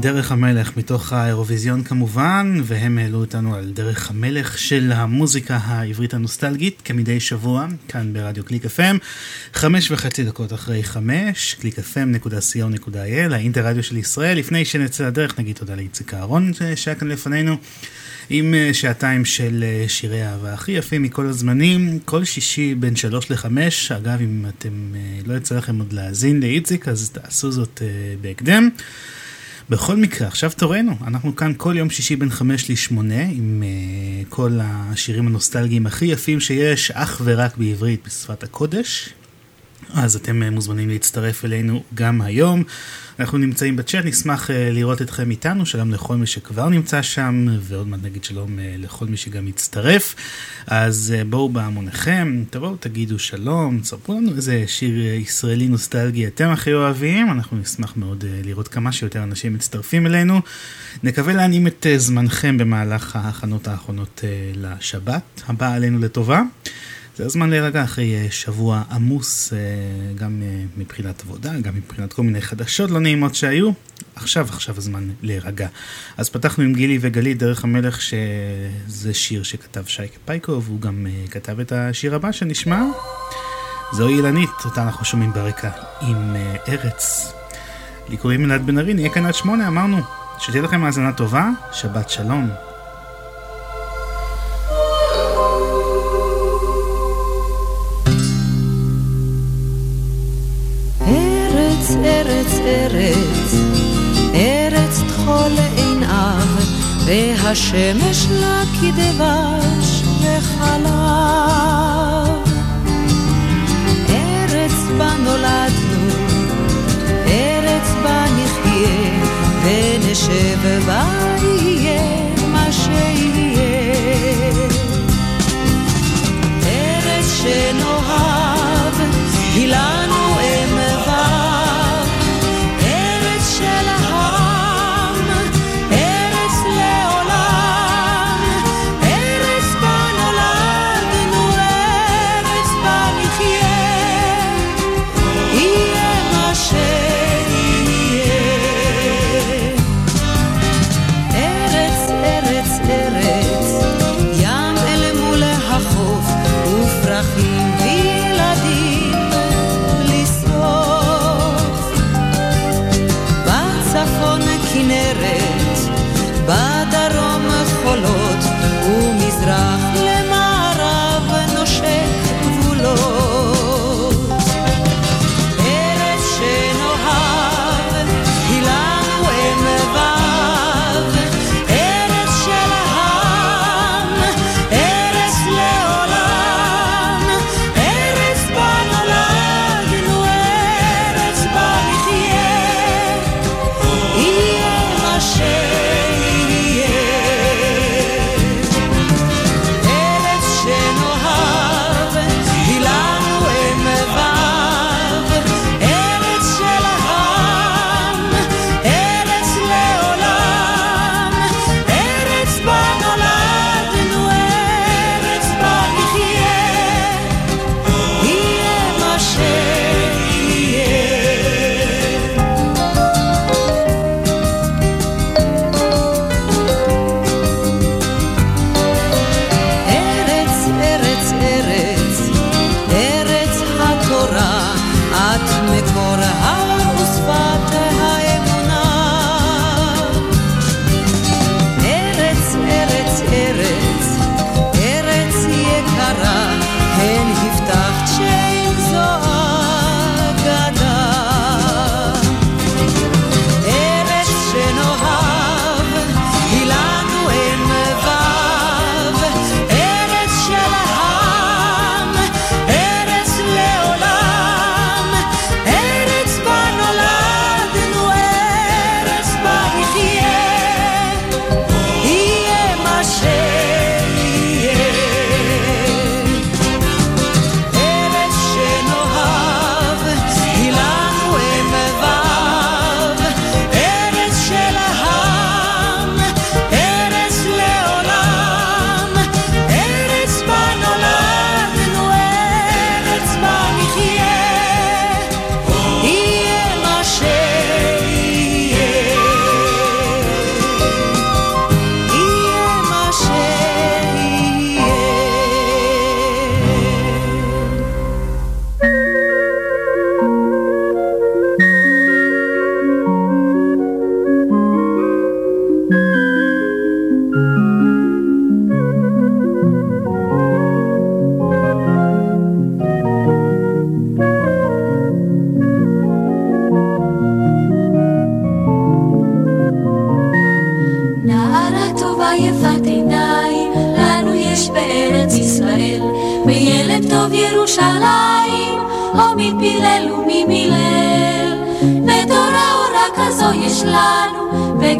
דרך המלך מתוך האירוויזיון כמובן, והם העלו אותנו על דרך המלך של המוזיקה העברית הנוסטלגית, כמדי שבוע, כאן ברדיו קליק FM, חמש וחצי דקות אחרי חמש, www.clickfm.co.il, האינטרדיו של ישראל. לפני שנצא לדרך נגיד תודה לאיציק אהרון שהיה כאן לפנינו. עם אה, שעתיים של אה, שירי אהבה הכי יפים מכל הזמנים, כל שישי בין שלוש לחמש. אגב, אם אתם אה, לא יצא לכם עוד להאזין לאיציק, אז תעשו זאת בהקדם. בכל מקרה, עכשיו תורנו, אנחנו כאן כל יום שישי בין חמש לשמונה עם uh, כל השירים הנוסטלגיים הכי יפים שיש, אך ורק בעברית בשפת הקודש. אז אתם uh, מוזמנים להצטרף אלינו גם היום. אנחנו נמצאים בצ'אט, נשמח uh, לראות אתכם איתנו, שלום לכל מי שכבר נמצא שם, ועוד מעט נגיד שלום uh, לכל מי שגם יצטרף. אז uh, בואו בהמוניכם, תבואו תגידו שלום, תספרו לנו איזה שיר ישראלי נוסטלגי אתם הכי אוהבים, אנחנו נשמח מאוד לראות כמה שיותר אנשים מצטרפים אלינו. נקווה להנעים את זמנכם במהלך ההכנות האחרונות לשבת הבאה עלינו לטובה. זה הזמן להירגע אחרי אה, שבוע עמוס, אה, גם אה, מבחינת עבודה, גם מבחינת כל מיני חדשות לא נעימות שהיו. עכשיו, עכשיו הזמן להירגע. אז פתחנו עם גילי וגלית, דרך המלך, שזה שיר שכתב שייקה פייקו, והוא גם כתב את השיר הבא שנשמע. זוהי אילנית, אותה אנחנו שומעים ברקע עם ארץ. לי קוראים אלעד בן ארי, נהיה כאן עד שמונה, אמרנו. שתהיה לכם האזנה טובה, שבת שלום. והשמש לה כדבש וחלב. ארץ בה נולדנו, ארץ בה נחיה, ונשב בה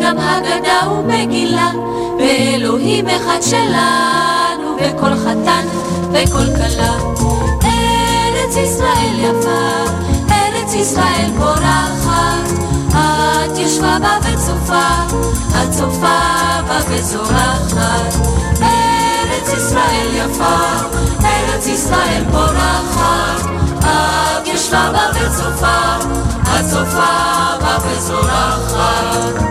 גם הגדה ומגילה, ואלוהים אחד שלנו, וכל חתן וכל כלה. ארץ ישראל יפה, ארץ ישראל פורחת, את ישבה בה וצופה, את צופה בה וזורחת. ארץ ישראל יפה, ארץ ישראל פורחת, את ישבה בה וצופה, את צופה בה וזורחת.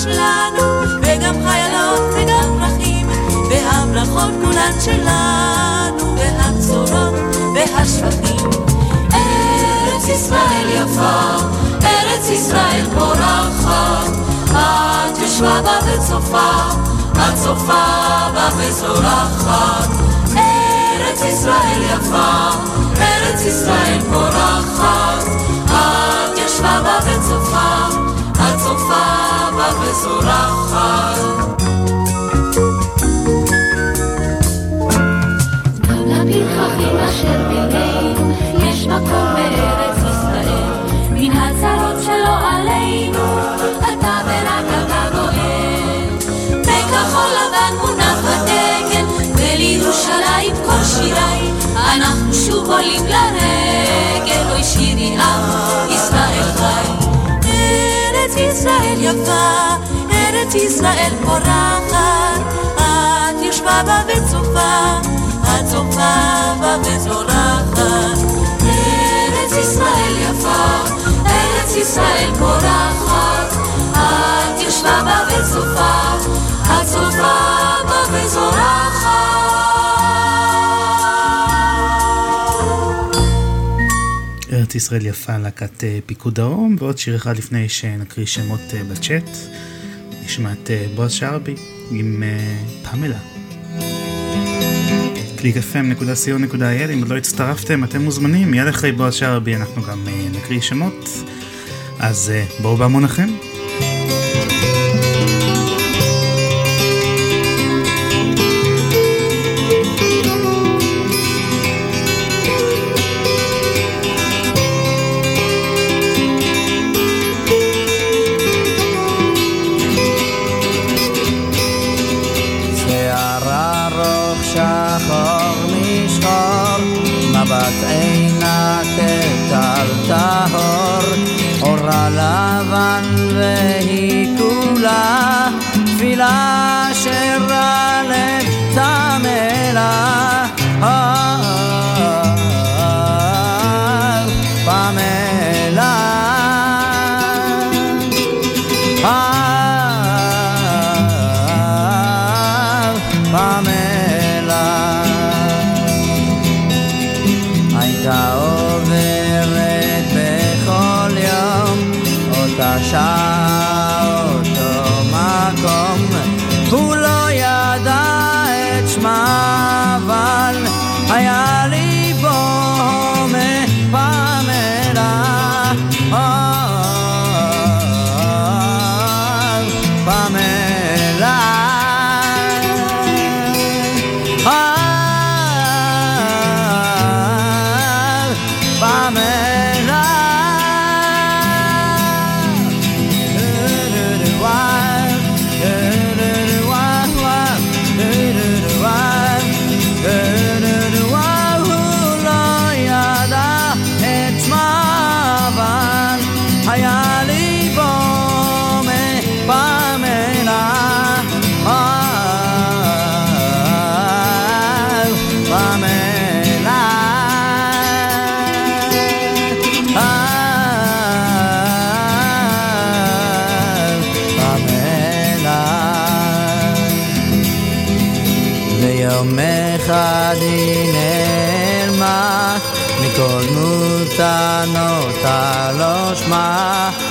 יש לנו, וגם חיילות וגם פרחים, והברכות כולן שלנו, והבשורות והשפכים. ארץ ישראל יפה, ארץ ישראל פורחת, את ישבה בה וצופה, את צופה בה וזורחת. ארץ ישראל יפה, ארץ ישראל פורחת, את ישבה בה וצופה, בה וזורחת. גם לפרחחים אשר בינינו יש מקום בארץ ישראל, מן הצרות שלא עלינו, אתה ורק אתה גואל. בכחול לבן מונח בתקן, ולירושלים כל שיריי, אנחנו שוב עולים לרגל, אוי שירי עם ישראל חי. ארץ ישראל יפה, ארץ ישראל פורחת, את יושבה בה וצופה, את צופה בה וזורחת. ארץ ישראל יפה, ארץ ישראל פורחת, את יושבה בה וצופה, את צופה בה וזורחת. ארץ ישראל יפה, להקת אה, פיקוד דרום, ועוד שיר אחד לפני שנקריא שמות אה, בצ'אט. נשמע את אה, בועז שרעבי עם אה, פמלה. www.clickfm.co.il אם עוד לא הצטרפתם אתם מוזמנים, מיד אחרי בועז שרעבי אנחנו גם אה, נקריא שמות אז בואו בהמוניכם. נוטה לא שמה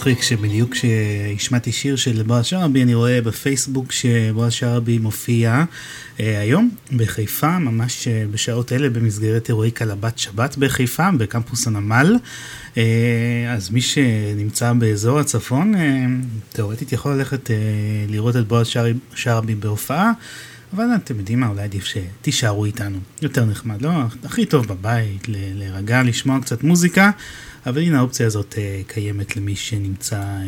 מצחיק שבדיוק כשהשמעתי שיר של בועז שרעבי, אני רואה בפייסבוק שבועז שרעבי מופיע אה, היום בחיפה, ממש אה, בשעות אלה במסגרת אירועי קלבת שבת בחיפה, בקמפוס הנמל. אה, אז מי שנמצא באזור הצפון, אה, תאורטית יכול ללכת אה, לראות את בועז שרעבי בהופעה. אבל אתם יודעים מה, אולי עדיף שתישארו איתנו. יותר נחמד, לא? הכי טוב בבית, להירגע, לשמוע קצת מוזיקה, אבל הנה האופציה הזאת uh, קיימת למי שנמצא uh,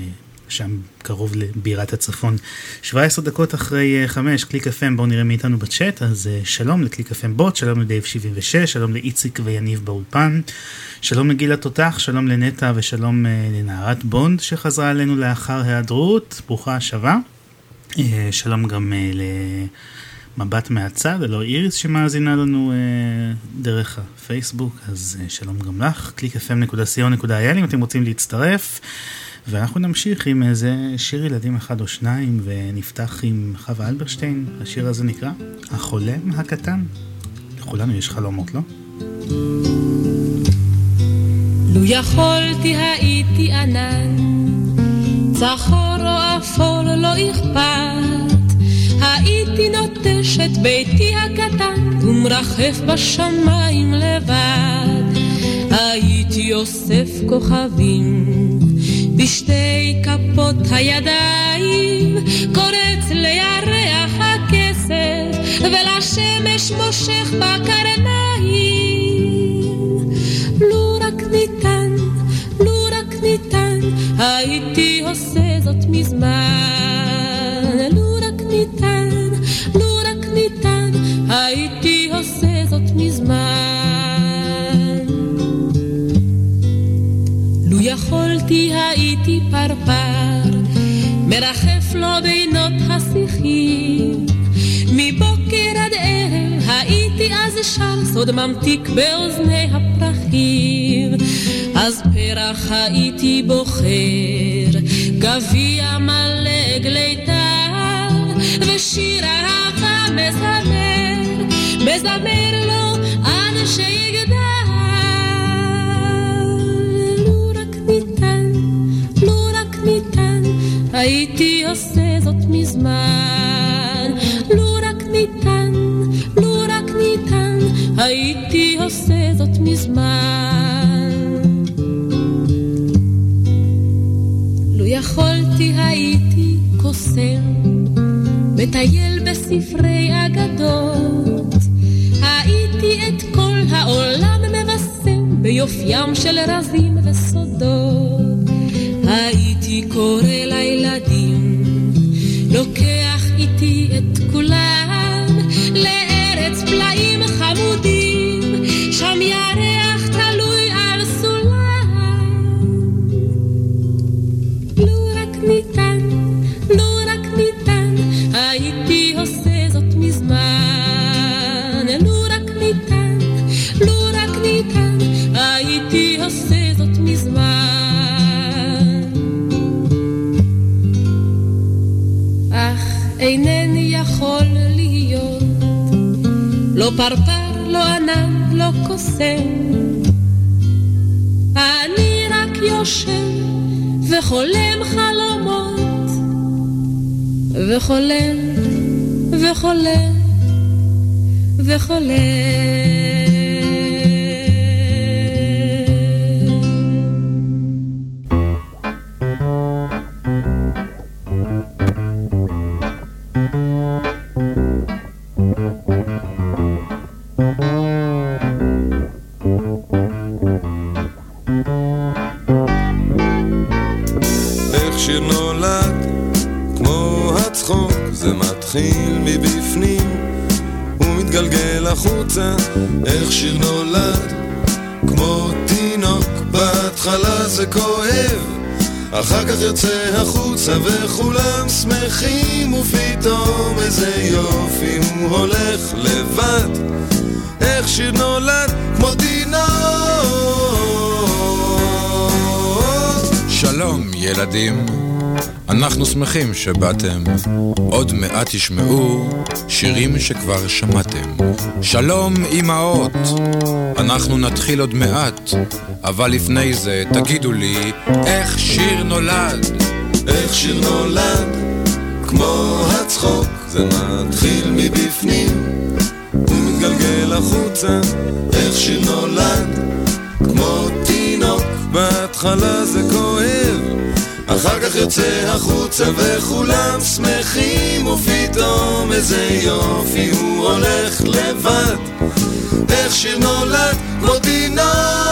שם קרוב לבירת הצפון. 17 דקות אחרי uh, 5, קליק FM, בואו נראה מי איתנו בצ'אט, אז שלום לקליק FM בוט, שלום לדייב 76, שלום לאיציק ויניב באולפן, שלום לגיל התותח, שלום לנטע ושלום לנערת בונד שחזרה אלינו לאחר היעדרות, ברוכה השבה. שלום גם ל... מבט מהצד, הלא איריס שמאזינה לנו אה, דרך הפייסבוק, אז אה, שלום גם לך, www.clickfm.co.il אם אתם רוצים להצטרף. ואנחנו נמשיך עם איזה שיר ילדים אחד או שניים, ונפתח עם חווה אלברשטיין, השיר הזה נקרא החולם הקטן. לכולנו יש חלומות, לא? לו יכולתי הייתי ענן, צחור או אפור לא אכפת. הייתי נוטש את ביתי הקטן ומרחף בשמיים לבד. הייתי אוסף כוכבים בשתי כפות הידיים, קורץ לירח הכסף ולשמש מושך בקרניים. לו רק ניתן, לו רק ניתן, הייתי עושה מרחף לו בינות השיחים. מבוקר עד ערב הייתי אז שר סוד ממתיק באוזני הפרחים. אז פרח הייתי בוחר, גביע מלא גליטר, ושיר אהבה מזמר, מזמר לו עד שיגדל. הייתי עושה זאת מזמן. לו רק ניתן, לו רק ניתן, הייתי עושה זאת מזמן. לו יכולתי הייתי קוסם, מטייל בספרי אגדות, הייתי את כל העולם מבשם ביופיים של רזים וסודות. הייתי קורא לילדים, לוקח איתי את כולם לארץ פלאים חמודים, שם ירח פרפר, לא ענן, לא קוסם. אני רק יושב וחולם חלומות, וחולם, וחולם, וחולם. יוצא החוצה וכולם שמחים ופתאום איזה יופי הוא הולך לבד. איך שיר נולד, כמו תינוק. שלום ילדים, אנחנו שמחים שבאתם, עוד מעט תשמעו שירים שכבר שמעתם. שלום אמהות, אנחנו נתחיל עוד מעט, אבל לפני זה תגידו לי, איך שיר נולד? איך שיר נולד? כמו הצחוק, זה מתחיל מבפנים, ומתגלגל החוצה, איך שיר נולד? כמו תינוק, בהתחלה זה כואב. אחר כך יוצא החוצה וכולם שמחים ופתאום איזה יופי הוא הולך לבד איך שיר נולד כמו תינוק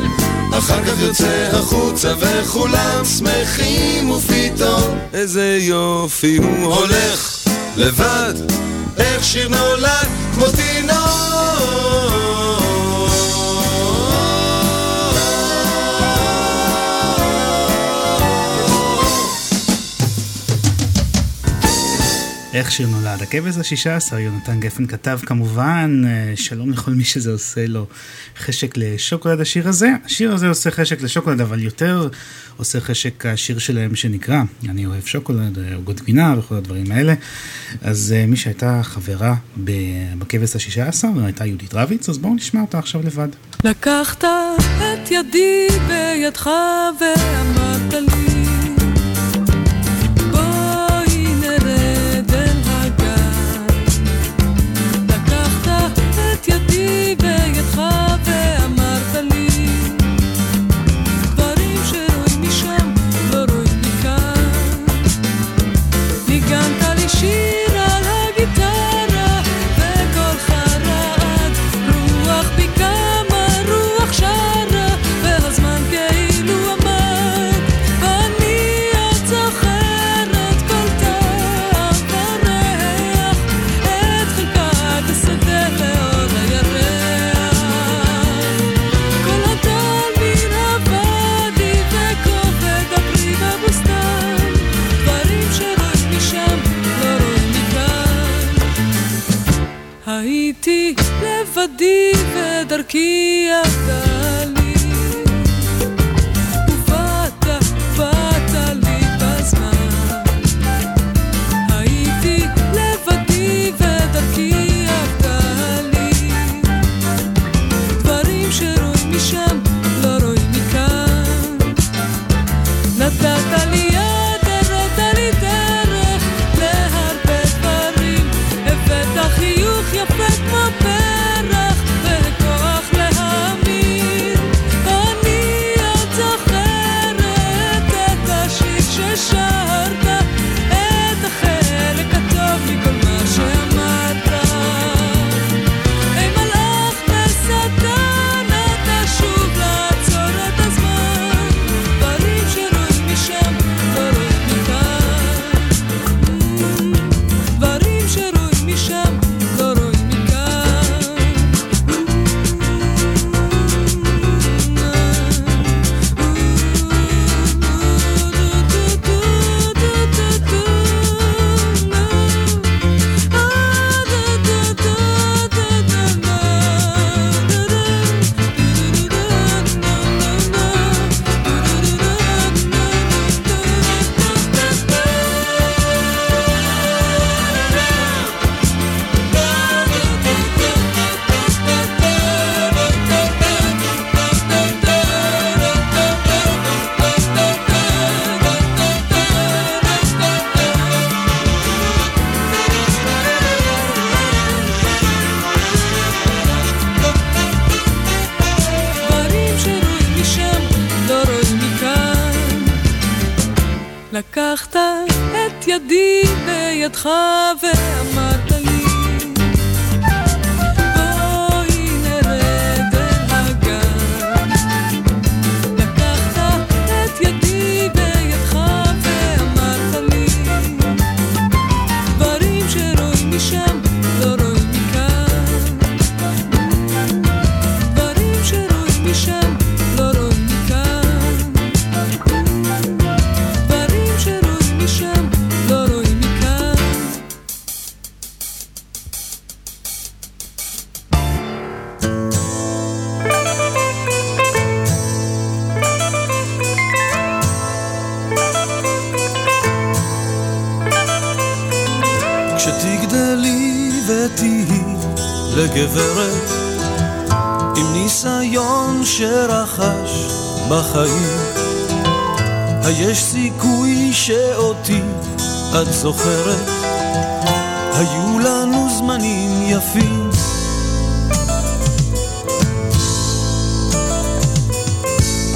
אחר כך יוצא החוצה וכולם שמחים ופתאום איזה יופי הוא הולך לבד. איך שיר נולד כמו תינוק איך שיר נולד, הכבש השישה עשר, יונתן גפן כתב כמובן, אה, שלום לכל מי שזה עושה לו חשק לשוקולד השיר הזה. השיר הזה עושה חשק לשוקולד, אבל יותר עושה חשק השיר שלהם שנקרא אני אוהב שוקולד, עוגות אה, גבינה וכל הדברים האלה. אז אה, מי שהייתה חברה בכבש השישה עשר הייתה יהודית רביץ, אז בואו נשמע אותה עכשיו לבד. לקחת את ידי בידך ואמרת לי זוכרת היו לנו זמנים יפים.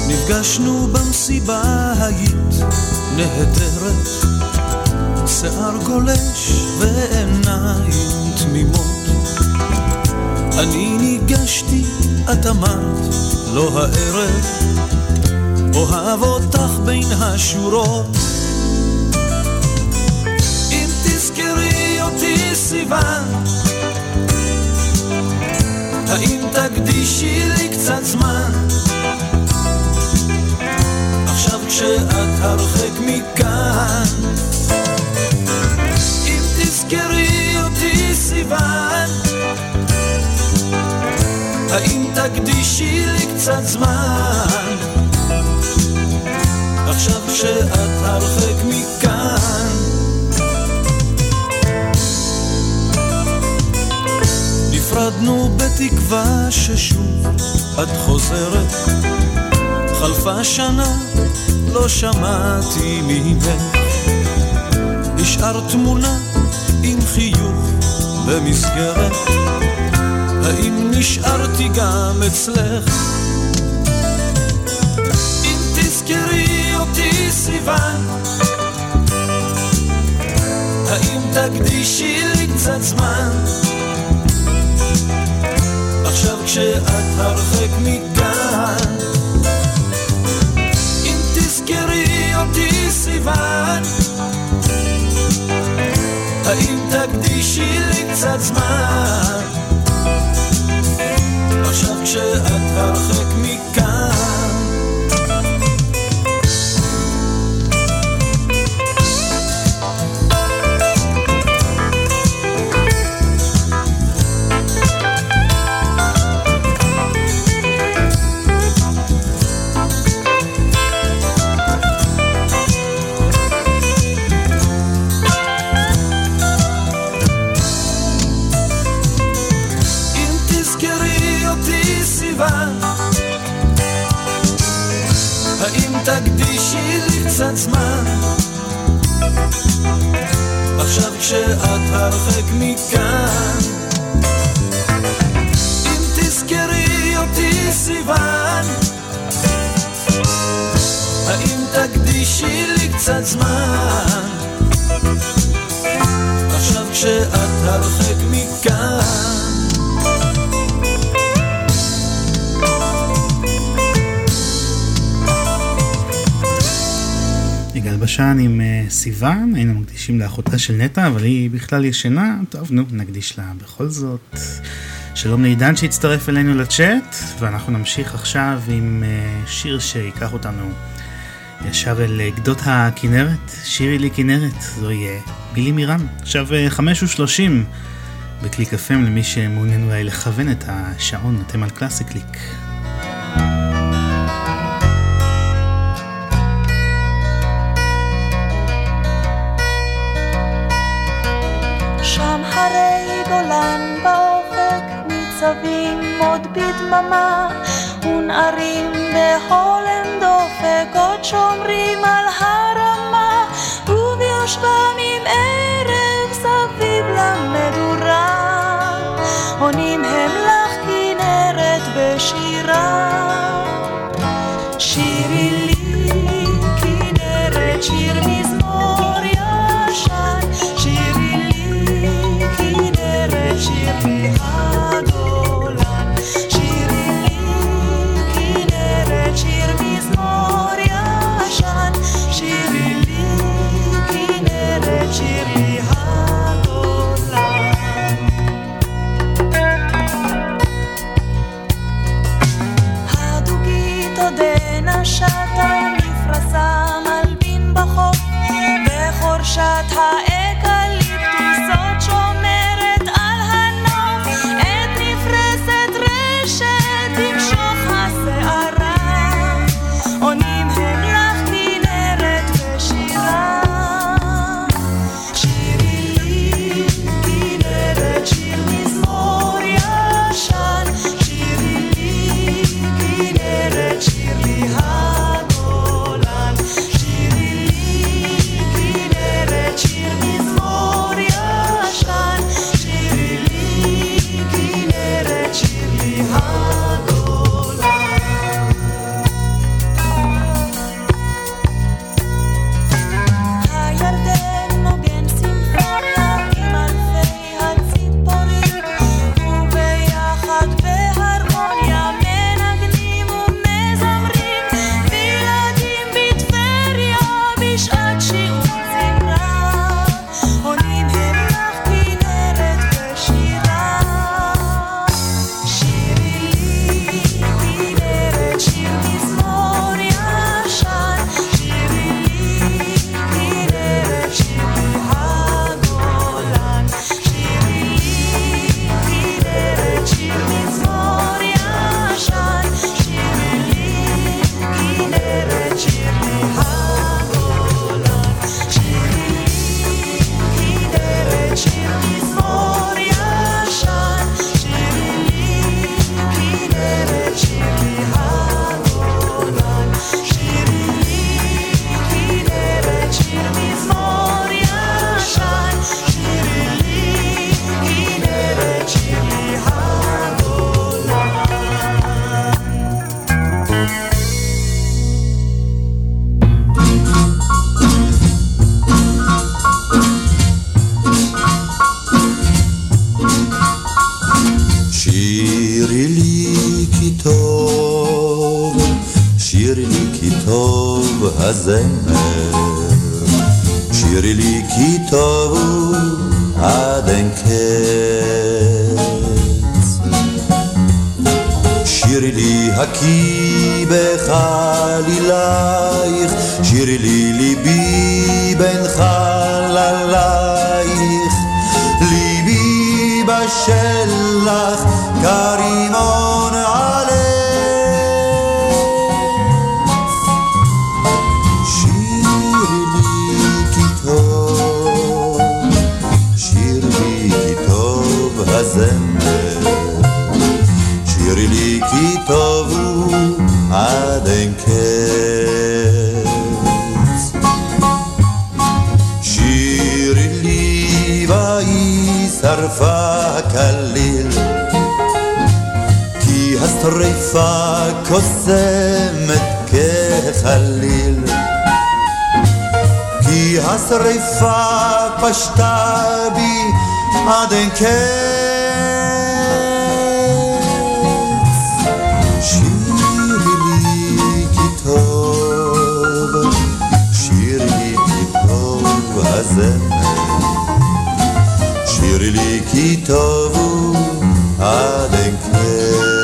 נפגשנו במסיבה היית נהדרת שיער גולש ועיניים תמימות. אני ניגשתי, את אמרת, לא הערב אוהב אותך בין השורות קצת זמן. עכשיו כשאת הרחק מכאן. נפרדנו בתקווה ששוב את חוזרת. חלפה שנה, לא שמעתי ממך. נשאר תמונה עם חיוך במסגרת. האם נשארתי גם אצלך? סיוון האם תקדישי לי קצת זמן? עכשיו כשאת הרחק מכאן. אם תזכרי אותי סיוון האם תקדישי לי קצת זמן? עכשיו כשאת הרחק מכאן סיוון, היינו מקדישים לאחותה של נטע, אבל היא בכלל ישנה, טוב נו, נקדיש לה בכל זאת. שלום לעידן שהצטרף אלינו לצ'אט, ואנחנו נמשיך עכשיו עם uh, שיר ייקח אותנו ישר אל uh, גדות הכנרת, שירי לי כנרת, זוהי uh, בילי מירן. עכשיו חמש ושלושים בקליק FM למי שמעוניין אולי לכוון את השעון, אתם על קלאסי קליק. ניצבים עוד בדממה ונערים בהולם דופק עוד שומרים על הרמה. וביושבם עם ערב סביב למדורה עונים הם לך כנרת בשירה בחורשת נפרסה מלבין בחוף בחורשת האם הזמר. שירי לי כי טוב עד אין קץ. שירי לי הקי בחלילייך, שירי לי ליבי בין חללייך, ליבי בשלח כרימון כי טוב הוא עד אין קץ. שירי לי ויהי שרפה כליל, כי השרפה קוסמת כחליל. כי השרפה פשטה בי עד אין קץ. הזמר. שירי לי כי טוב הוא עד אין קץ.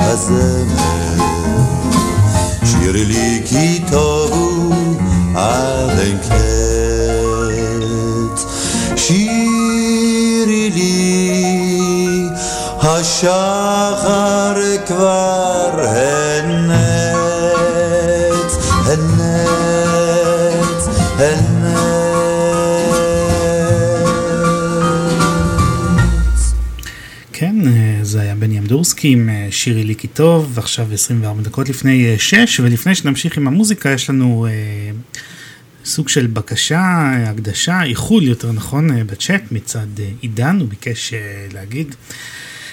הזמר. שירי לי כי טוב הוא עד אין קץ. שירי לי השחר כבר הנץ, הנץ, הנץ. כן, אה, זה היה בני אמדורסקי עם אה, שירי לי כי טוב, עכשיו 24 דקות לפני 6, ולפני שנמשיך עם המוזיקה יש לנו אה, סוג של בקשה, אה, הקדשה, איחול יותר נכון, אה, בצ'אט מצד אה, עידן, הוא ביקש אה, להגיד.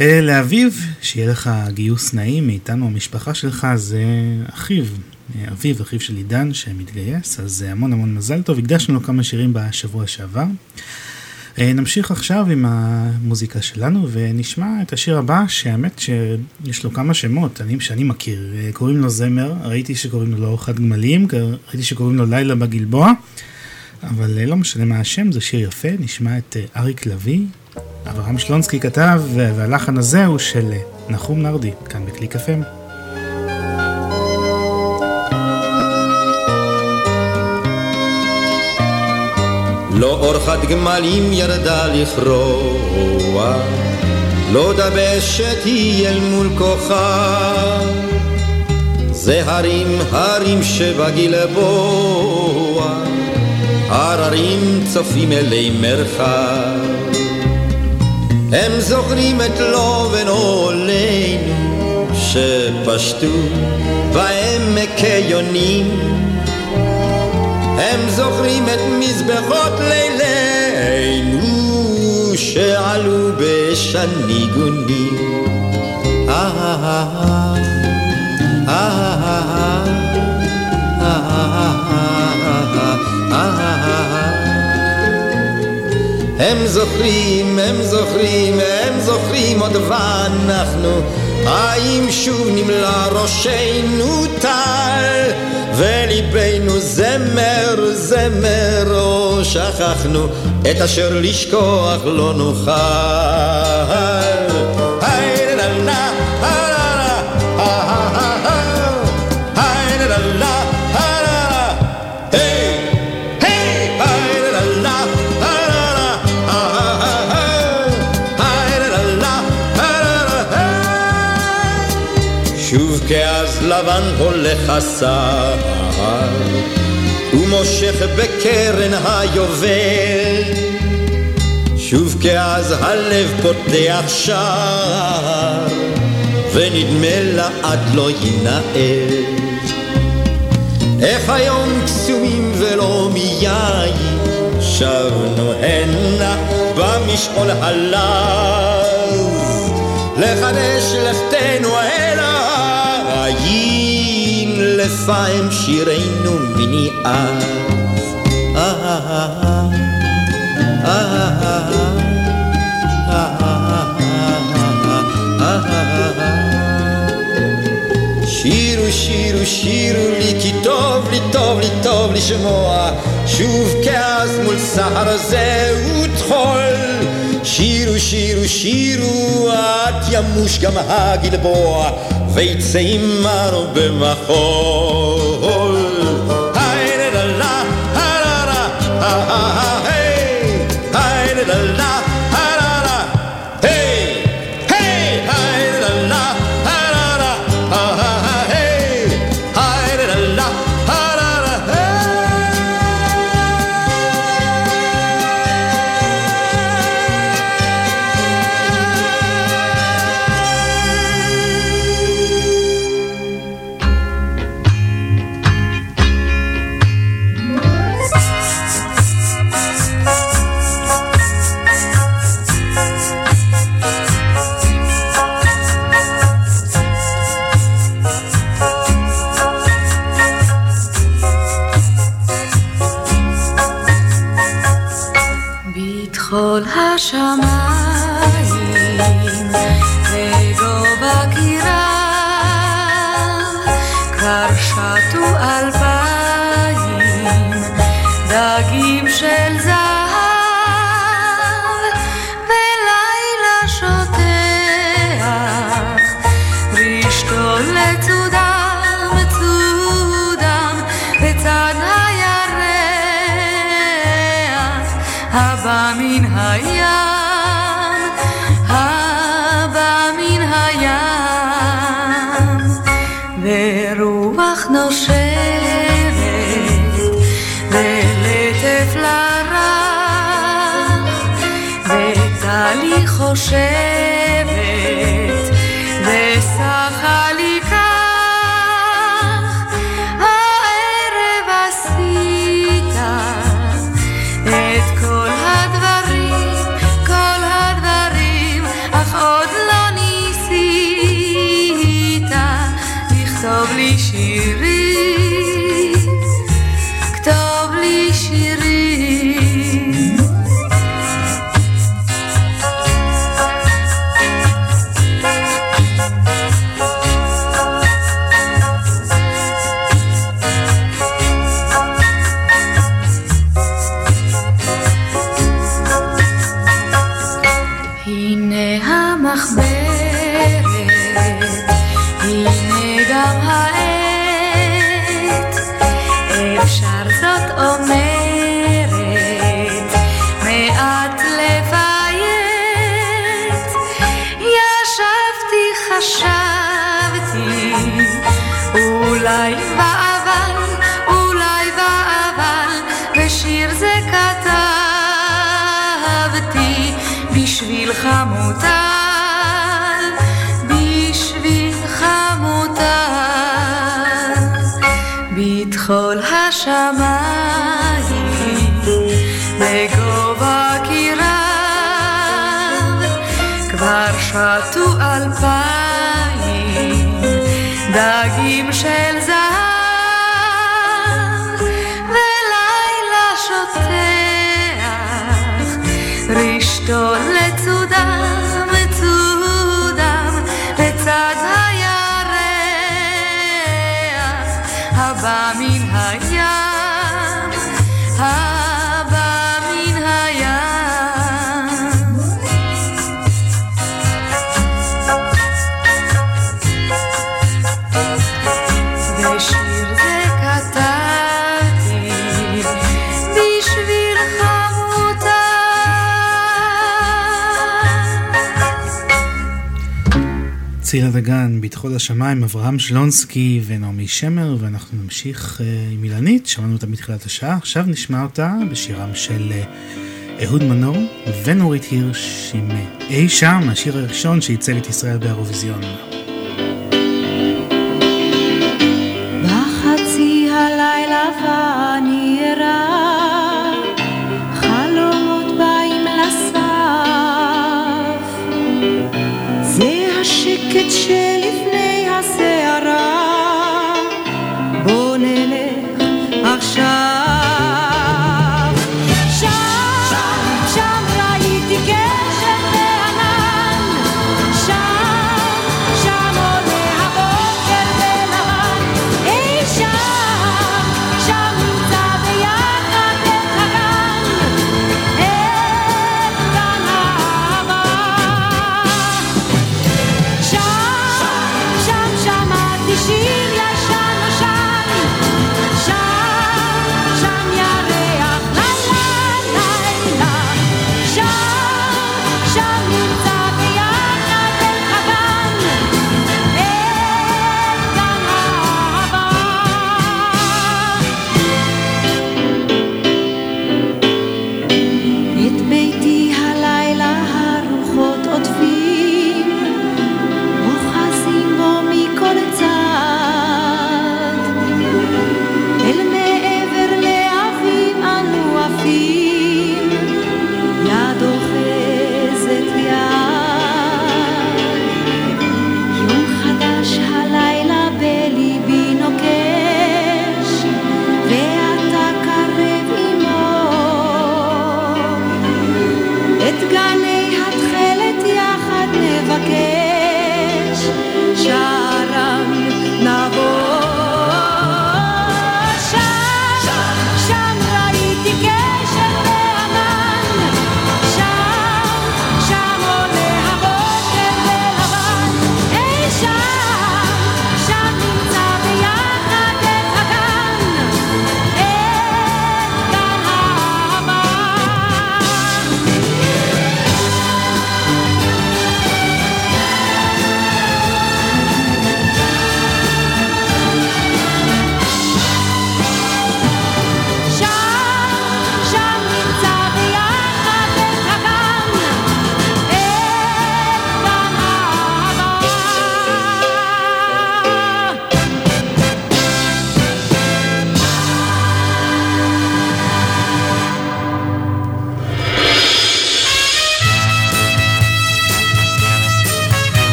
אה, לאביו, שיהיה לך גיוס נעים מאיתנו, המשפחה שלך זה אחיו, אה, אביו, אחיו של עידן שמתגייס, אז אה, המון המון מזל טוב, הקדשנו לו כמה שירים בשבוע שעבר. אה, נמשיך עכשיו עם המוזיקה שלנו ונשמע את השיר הבא שהאמת שיש לו כמה שמות, אני, שאני מכיר, אה, קוראים לו זמר, ראיתי שקוראים לו לא גמלים, ראיתי שקוראים לו לילה בגלבוע, אבל אה, לא משנה מה השם, זה שיר יפה, נשמע את אריק לביא, אברהם שלונסקי כתב והלחן הזה הוא של נחום נרדי, כאן בקליק FM. לא אורחת גמלים ירדה לכרוע, לא דבשת היא אל מול כוכב. זה הרים, הרים שבגלבוע, הררים צופים אלי מרחב. הם זוכרים את לובן עולנו, שפשטו בעמק יונים. הם זוכרים את מזבחות לילינו שעלו בשניגונים. אה, אה, אה, אה, הם זוכרים, הם זוכרים, הם זוכרים עוד ואנחנו האם שוב נמלא ראשנו טל וליבנו זמר, זמר, או שכחנו את אשר לשכוח לא נוכל. הסהר, ומושך בקרן היובל. שוב כאז הלב פותח שער, ונדמה לעד לא ינעל. איך היום קסומים ולא מיין, שבנו הנה במשעול הלז, לחדש לכתנו אל לפעם שירנו מני אז. אה, אה, אה, שירו, שירו, שירו לי, כי טוב לי, טוב לי, טוב לשמוע, שוב כעס מול סהר זהו טחול. שירו, שירו, שירו, עד ימוש גם הגלבוע, ויצא עמנו במחול. היי לה לה, בטחול השמיים וגובה קירם כבר שטו אלפיים דגים של השמיים, בגובה קירב, כבר שטו אלפיים דגים של זהב, ולילה שוטח רשתו צילה דגן, בטחול השמיים, אברהם שלונסקי ונעמי שמר, ואנחנו נמשיך uh, עם אילנית, שמענו אותה מתחילת השעה, עכשיו נשמע אותה בשירם של uh, אהוד מנור ונורית הירש עם uh, אי שם, השיר הראשון שייצג את ישראל באירוויזיון.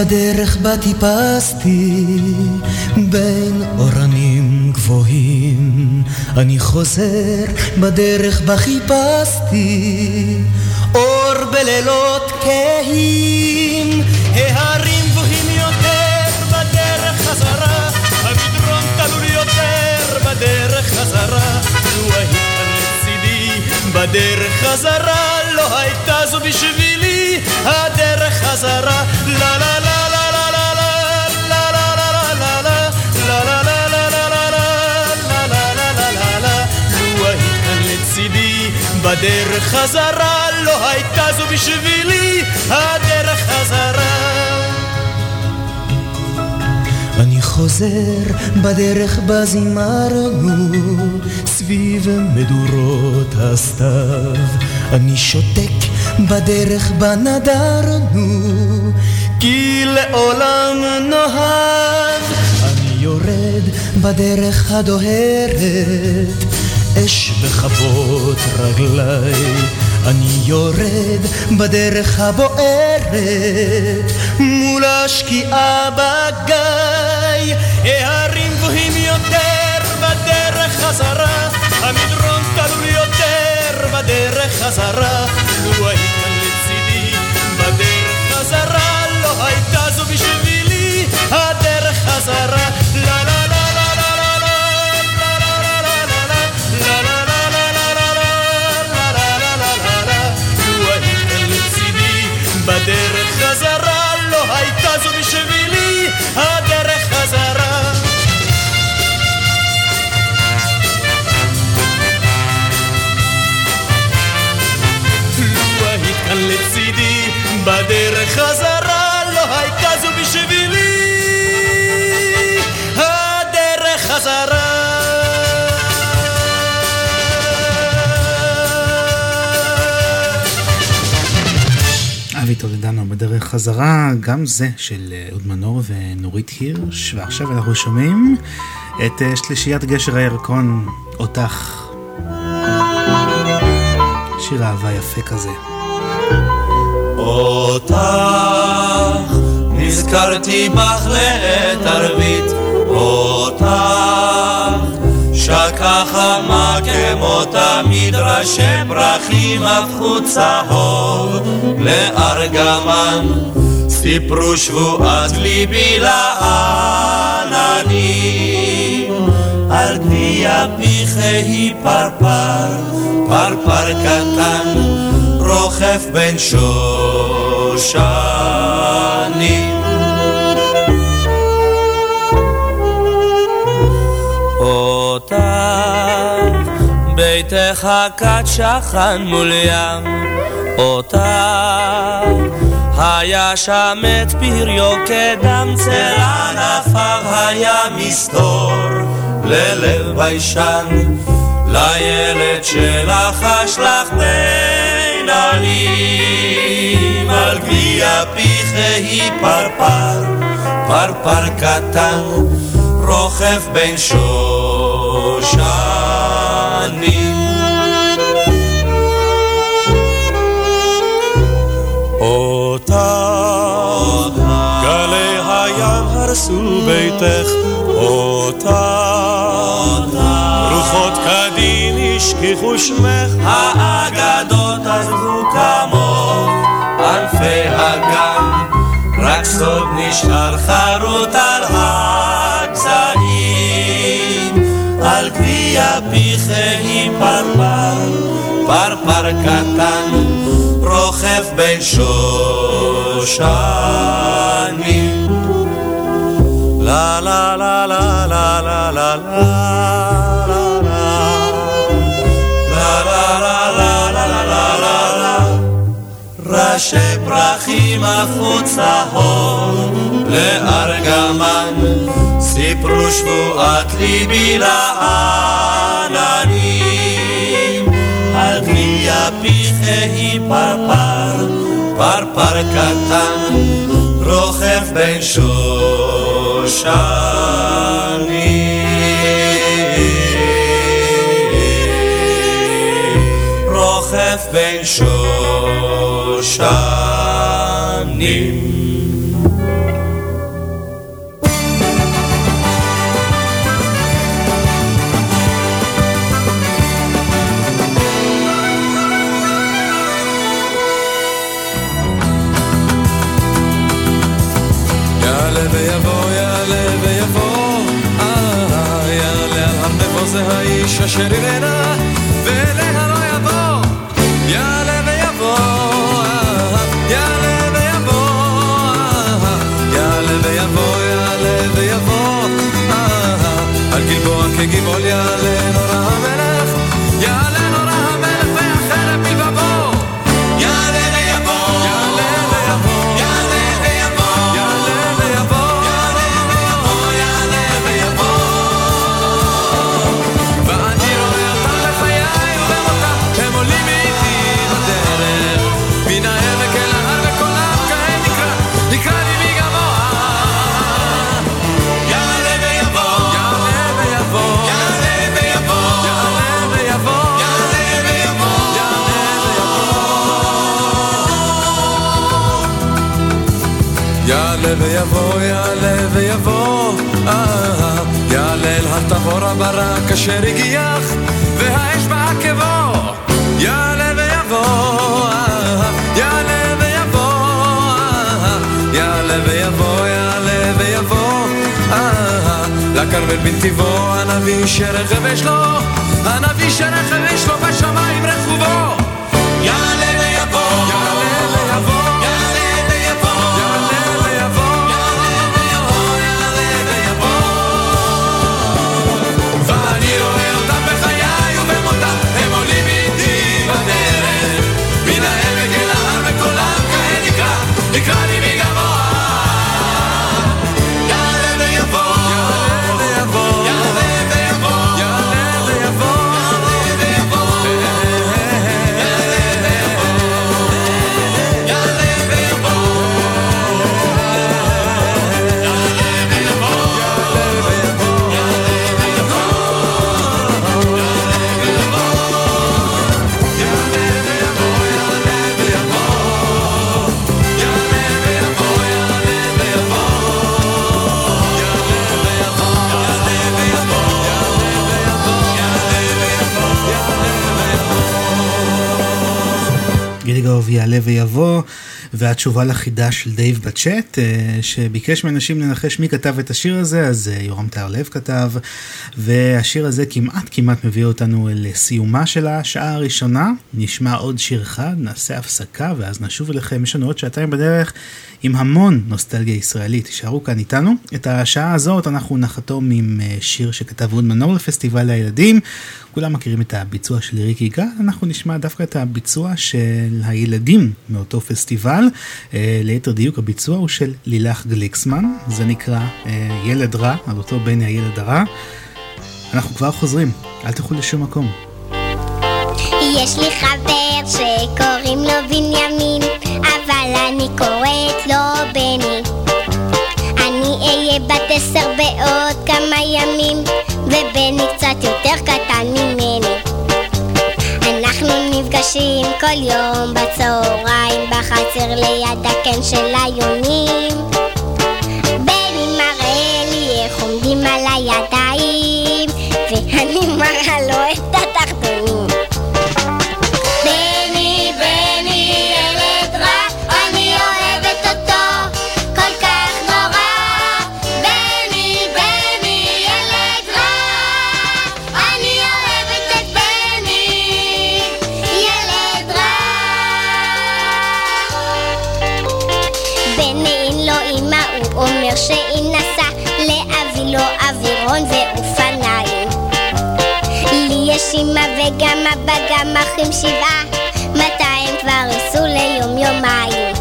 בדרך בה טיפסתי בין אורנים גבוהים. אני חוזר בדרך בה חיפשתי אור בלילות כהים. ההרים גבוהים יותר בדרך חזרה המדרון תלול יותר בדרך חזרה. לו היית כאן לצידי בדרך חזרה. לא הייתה זו בשבילי הדרך חזרה. לה לה לה בדרך חזרה לא הייתה זו בשבילי הדרך חזרה. אני חוזר בדרך בה זימרנו סביב מדורות הסתיו. אני שותק בדרך בה נדרנו כי לעולם נאהב. אני יורד בדרך הדוהרת אש בכבות רגליי אני יורד בדרך הבוערת מול השקיעה בגיא. ההרים גבוהים יותר בדרך חזרה המדרון תלול יותר בדרך חזרה. לו היית לצידי בדרך חזרה לא הייתה זו בשבילי הדרך חזרה בדרך חזרה לא הייתה זו בשבילי הדרך חזרה. בדרך חזרה טולדנו בדרך חזרה, גם זה של אה, אהוד מנור ונורית הירש, ועכשיו אנחנו שומעים את אה, שלישיית גשר הירקון, אותך. שיר אהבה יפה כזה. אותך נזכרתי בך לעת ערבית, אותך חמה כמו תמיד ראשי פרחים הפכו צהוב. לארגמן סיפרו שבועת ליבי לעננים. על גביע פיחי פרפר, פרפר קטן רוכב בין שושנים. אותך ביתך כת שכן מול ים. אותך היה שם את פריו כדם צל ענפיו היה מסתור. ללב ביישן לילד שלך בין עלים על גביע פיחי פרפר פרפר קטן רוכב בין שושנים אותך גלי הים הרסו ביתך אותך רוחות קדים השכיחו שמך. האגדות עזבו כמוך ענפי הגן רק סוד נשאר חרוט על הגזעים גביע פיחי פרפר פרפר קטן רוכב בין שושנים לה לה לה לה לה לה לה ראשי פרחים הפכו צהוב לארגמן סיפרו שבועת ליבי לעננים על גביע פיחי פרפר פרפר קטן רוכב בין שושנים רוכב בין שושנים תבור הברק אשר הגיח, והאש בעקבו. יעלה ויבוא, יעלה ויבוא, יעלה ויבוא, יעלה ויבוא, לכרמל בנתיבו, הנביא שרכב יש לו, הנביא שרכב יש לו יעלה ויבוא, והתשובה לחידה של דייב בצ'אט, אה, שביקש מאנשים לנחש מי כתב את השיר הזה, אז אה, יורם טהרלב כתב, והשיר הזה כמעט כמעט מביא אותנו לסיומה של השעה הראשונה. נשמע עוד שיר אחד, נעשה הפסקה, ואז נשוב אליכם, יש לנו עוד שעתיים בדרך. עם המון נוסטלגיה ישראלית, תישארו כאן איתנו. את השעה הזאת אנחנו נחתום עם אה, שיר שכתב אהוד מנור לפסטיבל הילדים. כולם מכירים את הביצוע של ריקי יגאל, אנחנו נשמע דווקא את הביצוע של הילדים מאותו פסטיבל. אה, ליתר דיוק הביצוע הוא של לילך גליקסמן, זה נקרא אה, ילד רע, על אותו בן הילד הרע. אנחנו כבר חוזרים, אל תלכו לשום מקום. יש לי חבר שקוראים לו בנימין, אבל אני קוראת לו בני. אני אהיה בת עשר בעוד כמה ימים, ובני קצת יותר קטן נפגשים כל יום בצהריים בחצר ליד הקן של היונים. בני מראה לי איך עומדים על הידיים, ואני מראה לו את התחתונים. וגם אבא, גם אחים שבעה, מתי הם כבר ייסעו ליום יומיים?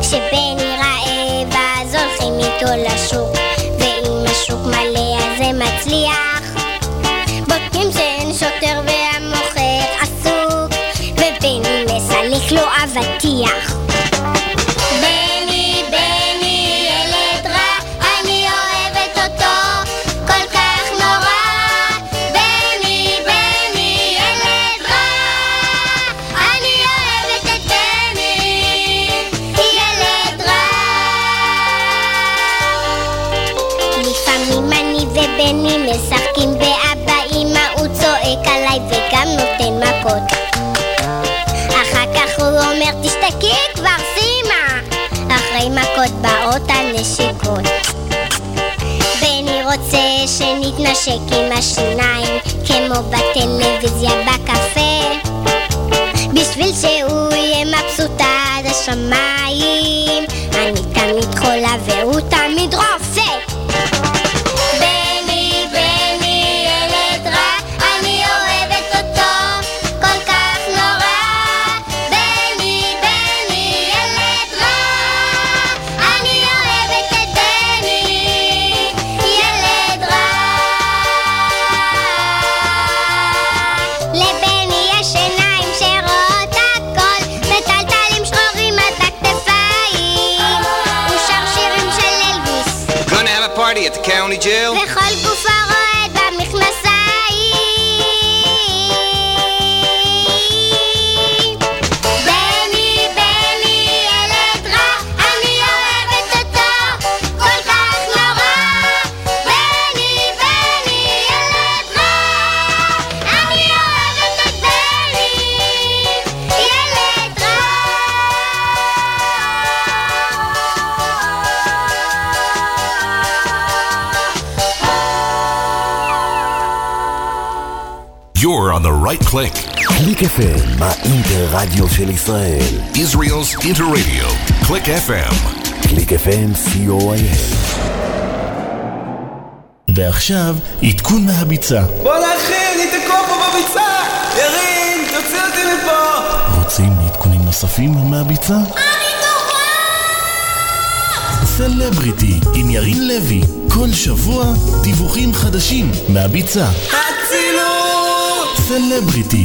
כשבני רעב אז הולכים איתו לשוק, ואם השוק מלא אז זה מצליח. בודקים שאין שוטר והמוכר עסוק, ובני מסליק לו אבטיח. שנתנשק עם השיניים, כמו בטלוויזיה בקפה. בשביל שהוא יהיה מבסוט עד השמיים, קליק FM, האינטר-רדיו של ישראל. Israel's Interradio. Click FM. קליק FM, co.il. ועכשיו, עדכון מהביצה. בואנה אחי, אני תקוע פה בביצה! ירין, תוציא אותי מפה! רוצים עדכונים נוספים מהביצה? סלבריטי עם ירין לוי, כל שבוע דיווחים חדשים מהביצה. סלבריטי,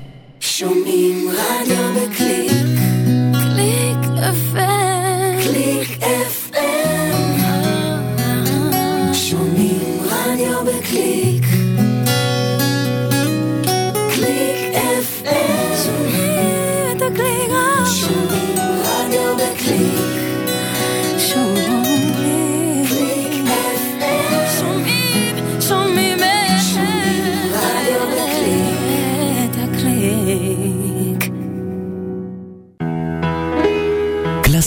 in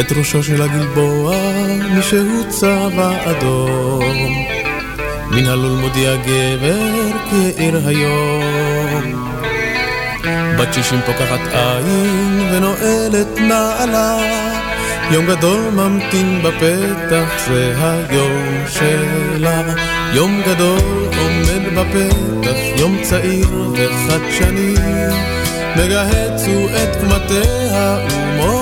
את ראשו של הגלבוע מישהו צבע אדום. מן הלול מודיע גבר כעיר היום. בת שישים פוקחת עין ונועלת נעלה. יום גדול ממתין בפתח זה היום שלה. יום גדול עומד בפתח יום צעיר וחדשני. מגהץ הוא את קמטיה ומוחק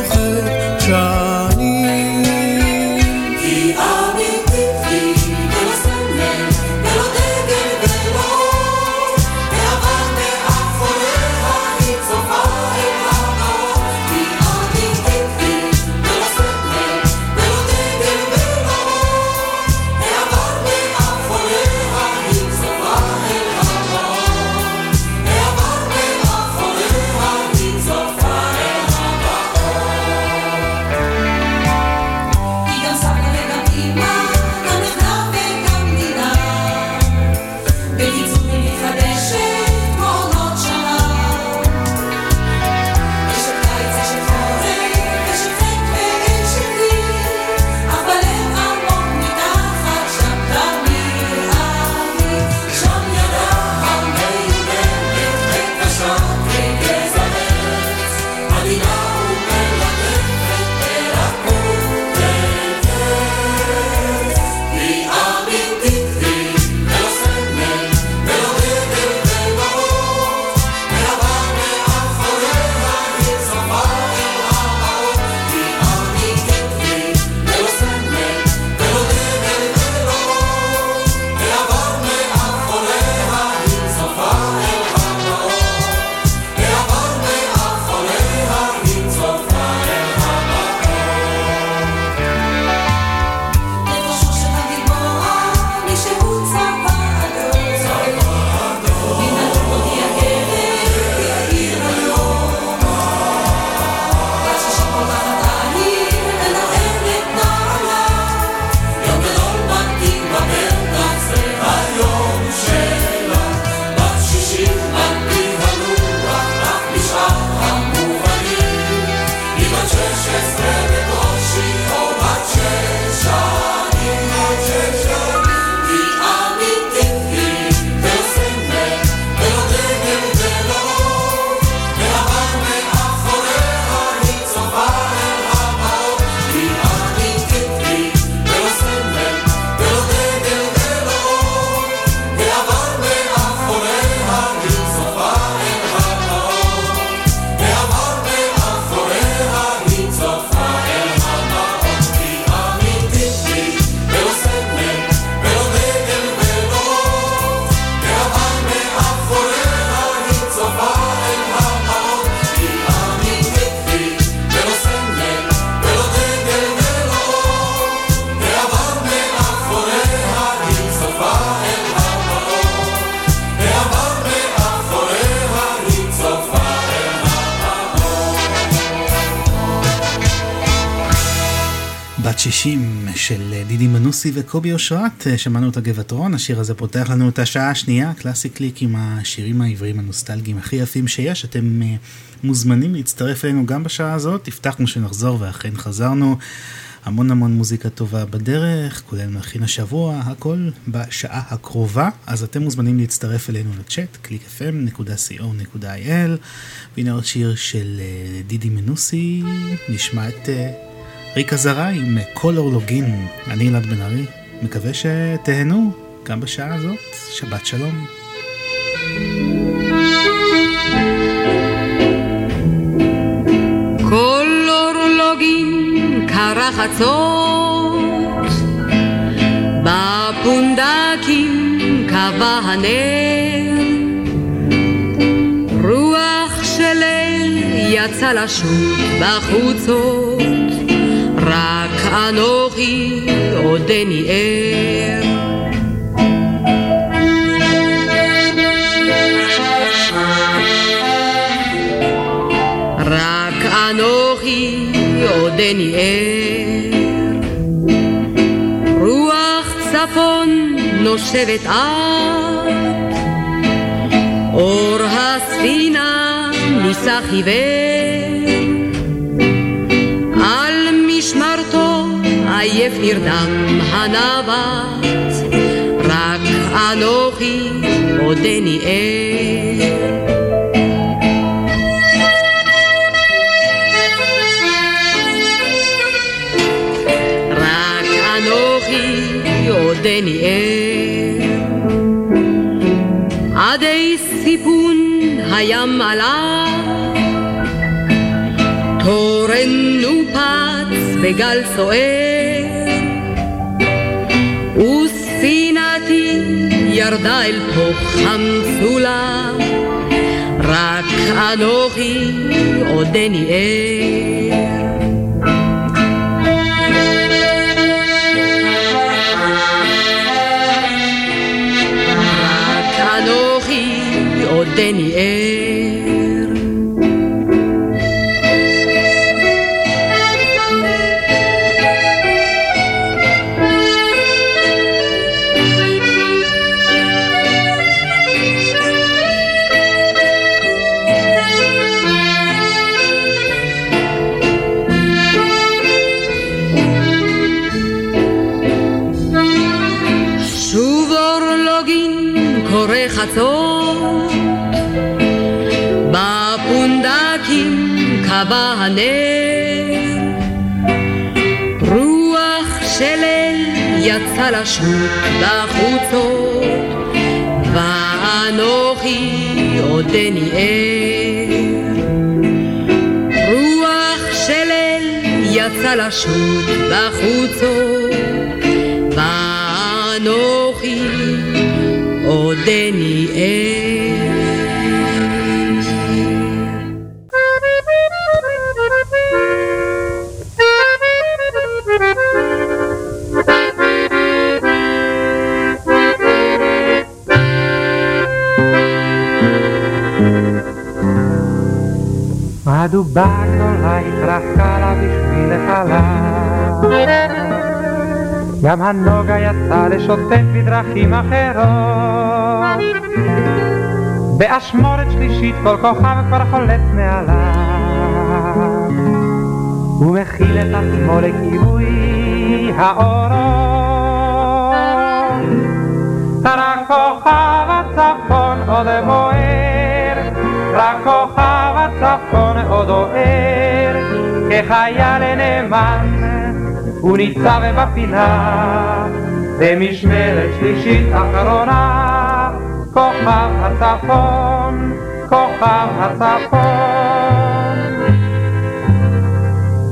וקובי אושרת, שמענו את הגבעתרון, השיר הזה פותח לנו את השעה השנייה, קלאסי קליק עם השירים העבריים הנוסטלגיים הכי יפים שיש, אתם אה, מוזמנים להצטרף אלינו גם בשעה הזאת, הבטחנו שנחזור ואכן חזרנו. המון המון מוזיקה טובה בדרך, כולל מכין השבוע, הכל בשעה הקרובה, אז אתם מוזמנים להצטרף אלינו לצ'אט, www.clickfm.co.il והנה עוד שיר של אה, דידי מנוסי, נשמע את אה, ריקה זרה עם קולור לוגין. אני אלעד בן ארי, מקווה שתהנו גם בשעה הזאת, שבת שלום. כל אורלוגים כרחצות, בפונדקים קבע הנר, רוח של ליל יצא לשוט בחוצות, רק אנוכי עודני ער. רק אנוכי עודני ער. רוח צפון נושבת את, אור הספינה נישא חיוור. עייף נרדם הנווט, רק אנוכי עודני ער. רק אנוכי עודני ער. עדי סיפון הים עלה, תורן נופץ בגל סוער, ירדה אל תוך המצולה, רק אנוכי עודני ער. רק אנוכי עודני ער. הנר, רוח של אל יצא לשוט בחוצות, ואנוכי עודני ער. רוח של אל יצא לשוט בחוצות, ואנוכי עודני ער. הדובה גדולה התרחקה לה בשביל החלל. גם הנוגה יצא לשוטט בדרכים אחרות. באשמורת שלישית כל כוכב כבר חולץ מעליו. הוא מכיל את עצמו לכיבוי האורות. רק כוכב הצפון עוד בוער, רק כוכב הצפון עוד אוהר, כחייל נאמן הוא ניצב בפינה, במשמרת שלישית אחרונה, כוכב הצפון, כוכב הצפון.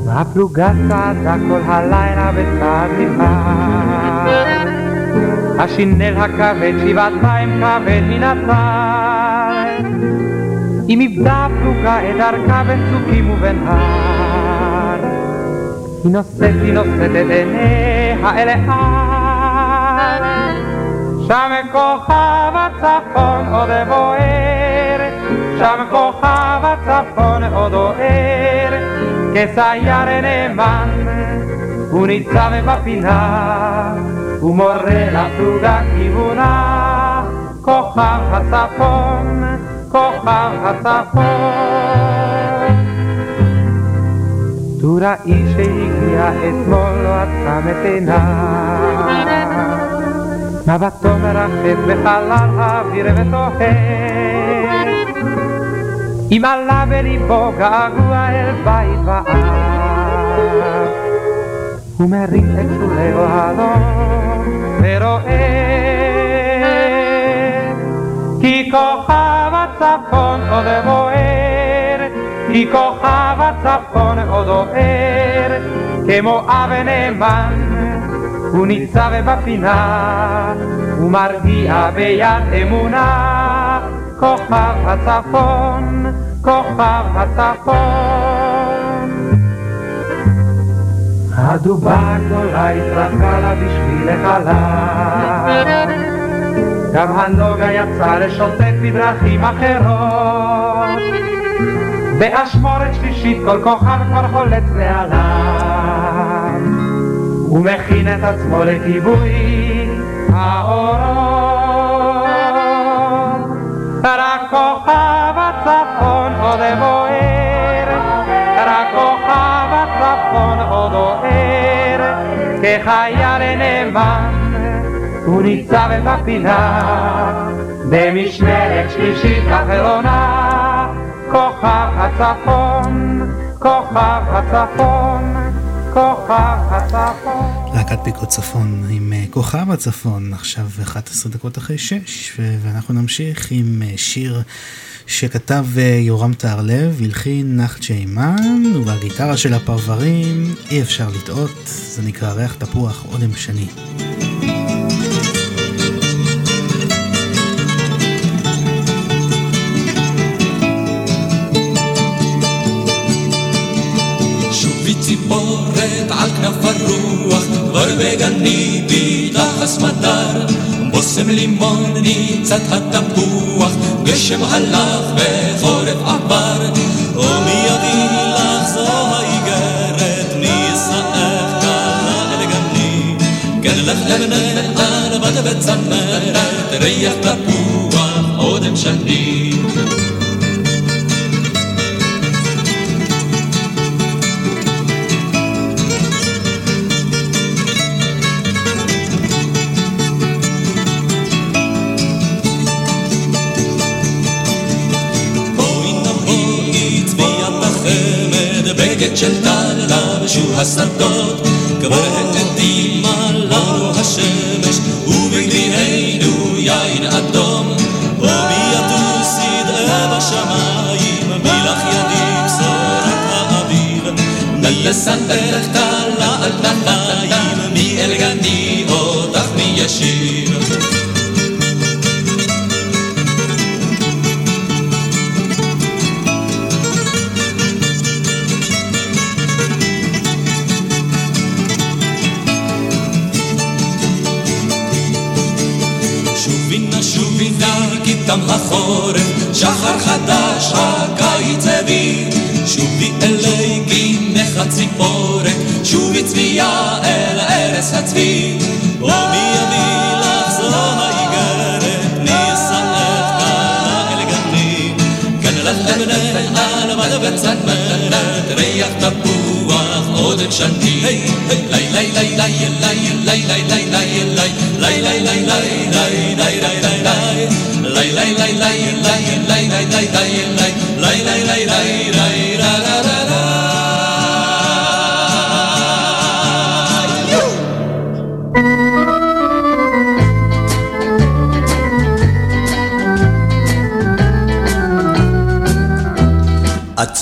הפלוגה צעדה כל הלילה בצעד נבחר, השינל הכבד שבעתיים כבד מן הצד. אם איבדה הפלוגה את דרכה בין צוקים ובין הר, היא נושאת, היא נושאת את עיניה אל ההר. שם כוכב הצפון עוד בוער, שם כוכב הצפון עוד אוהר, כסייר נאמן הוא ניצב בפינה, הוא מורה לפלוגה כיוונה, כוכב הצפון, כוכב הצפון. טוראי שהגיע אתמול לא עצם את עיניו, מבטו מרחף בחלל האוויר ותוהה, אם עלה בליבו געגוע אל בית ואב, הוא מרים את שולי אוהלו ורואה כוכב הצפון עוד בוער, כי כוכב הצפון עוד עוער, כמו אבן נאמן, הוא ניצב בפינה, הוא מרגיע ביד אמונה, כוכב הצפון, כוכב הצפון. הדובה הגדולה התרחקה לה בשביל החלל, גם הנוגה יצא לשוטט בדרכים אחרות. באשמורת שלישית כל כוכב כבר חולץ מעליו, הוא מכין את עצמו לכיבוי האורות. רק כוכב הצפון עוד בוער, רק כוכב הצפון עוד עוער, כחייל נאמן הוא ניצב בפינה, במשמרת שלישית אחרונה, כוכב הצפון, כוכב הצפון, כוכב הצפון. להקת פיקוד צפון עם אה, כוכב הצפון, עכשיו 11 דקות אחרי 6, ואנחנו נמשיך עם אה, שיר שכתב אה, יורם טהרלב, הלחין נחצ'ה אימן, ובגיטרה של הפרברים אי אפשר לטעות, זה נקרא ריח תפוח אודם שני. سيبورت على كنف الروح ضربة جنيدي لغس مدار بصم ليموني تتحدى بقوة قش مهلخ بخورة عبار. قومي يا ضيلخ زوهاي جارتني السقف كهلا الجني قال لخ لبنان أنا بدبت زمرت ريح تبقى התגלשו השדות, כבר האדימה לנו השמש, ובגדיענו יין אדום. או מיתו סדרי בשמיים, מלחיינים סורת האוויר. נלסנתך תלעת נתיים, מאל גני אותך מי ישיר. החורף, שחר חדש הקיץ הביא. שובי אלי גימך הציפורת, שובי צביה אל ערש הצבי. ומי יביא לך זו האיגרת, מי ישאך כלה אל גני. כאן לך אבנה על מד וצמרת, ריח תפוח עודן שני. לי לי לי לי לי לי לי לי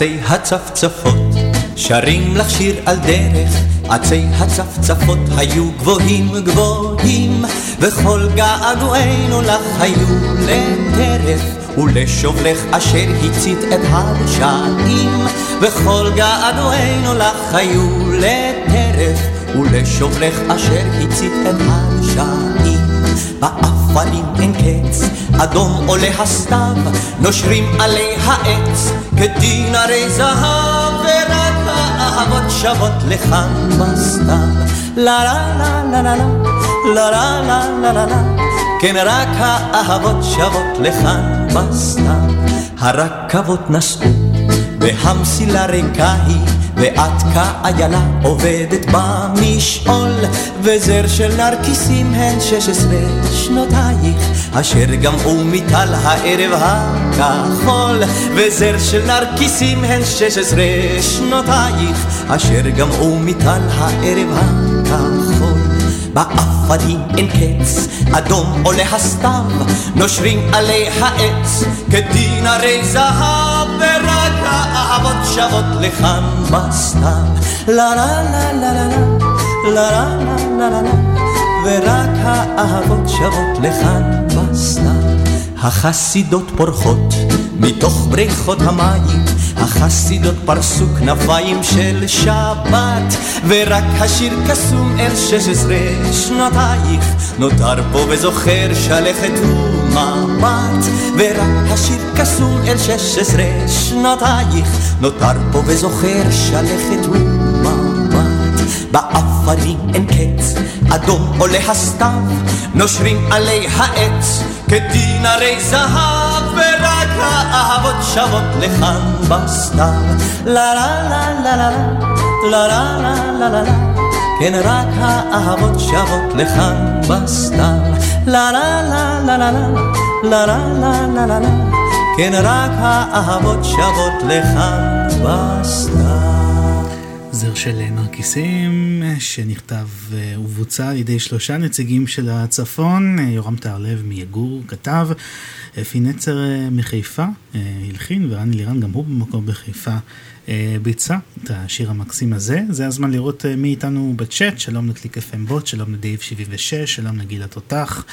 עצי הצפצפות שרים לך שיר על דרך עצי הצפצפות היו גבוהים גבוהים וכל געגועינו לך היו לטרף ולשובלך אשר הצית את הרשעים וכל געגועינו לך היו לטרף ולשובלך אשר הצית את הרשעים. באפלים אין קץ, אדום עולה הסתיו, נושרים עלי העץ, כדין הרי זהב, ורק האהבות שבות לכאן בסתיו. לה לה לה לה לה לה לה לה לה לה לה כן רק האהבות שבות לכאן בסתיו. הרכבות נסעו והמסילה ריקה היא ואת כאיילה עובדת במשעול וזר של נרקיסים הן שש עשרה שנותייך אשר גמעו מטל הערב הכחול וזר של נרקיסים הן שש עשרה שנותייך אשר גמעו מטל הערב הכחול. בעפדים אין קץ, אדום עולה הסתיו, נושרים עלי העץ, כדין הרי זהב, ורק האהבות שבות לכאן בסתיו. לה לה לה לה לה לה לה לה לה לה ורק האהבות שבות לכאן בסתיו. החסידות פורחות מתוך בריכות המים, החסידות פרסו כנפיים של שבת, ורק השיר קסום אל שש עשרה שנותייך, נותר פה וזוכר שלכת ומבט, ורק השיר קסום אל שש עשרה שנותייך, נותר פה וזוכר שלכת ומבט. בעפרים אין קץ, אדום עולה הסתיו, נושרים עלי העץ, כדין הרי זהב, ורק האהבות שבות לכאן בסתיו. לה לה לה לה לה לה לה לה לה לה לה כן רק האהבות שבות לכאן בסתיו. לה לה לה לה לה לה לה לה לה לה לה כן רק האהבות שבות לכאן בסתיו. זר של נרקיסים שנכתב אה, ובוצע על ידי שלושה נציגים של הצפון, אה, יורם טהרלב מיגור כתב, אפי נצר אה, מחיפה הלחין ורני לירן גם הוא במקור בחיפה ביצע את השיר המקסים הזה. זה הזמן לראות מי איתנו בצ'אט, שלום לקליק FM בוט, שלום לדייב 76, שלום לגיל התותח.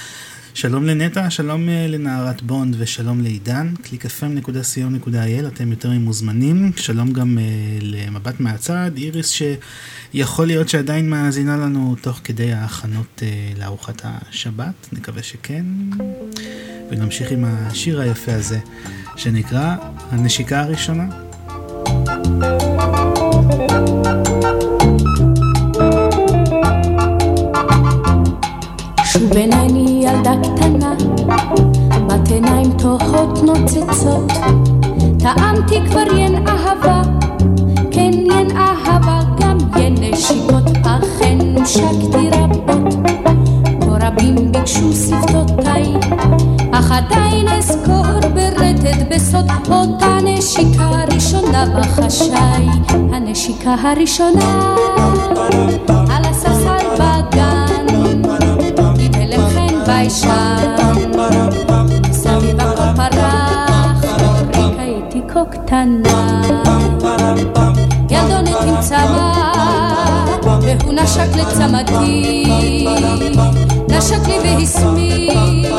שלום לנטע, שלום אה, לנערת בונד ושלום לעידן, www.clickfm.co.il, אתם יותר ממוזמנים, שלום גם uh, למבט מהצד, איריס שיכול להיות שעדיין מאזינה לנו תוך כדי ההכנות uh, לארוחת השבת, נקווה שכן, ונמשיך עם השיר היפה הזה שנקרא הנשיקה הראשונה. שוב עיניי ילדה קטנה, בת עיניים תוהות נוצצות. טעמתי כבר ין אהבה, כן ין אהבה, גם ין נשיקות, אכן נושקתי רבות. כה רבים ביקשו שפתותיי, אך עדיין אזכור ברטט בסוד אותה נשיקה ראשונה בחשאי. הנשיקה הראשונה ביישן, מסביב הכל פרח, רקע הייתי כה קטנה. ילדונת עם צמא, והוא נשק לצמתי, נשק לי והסמיק.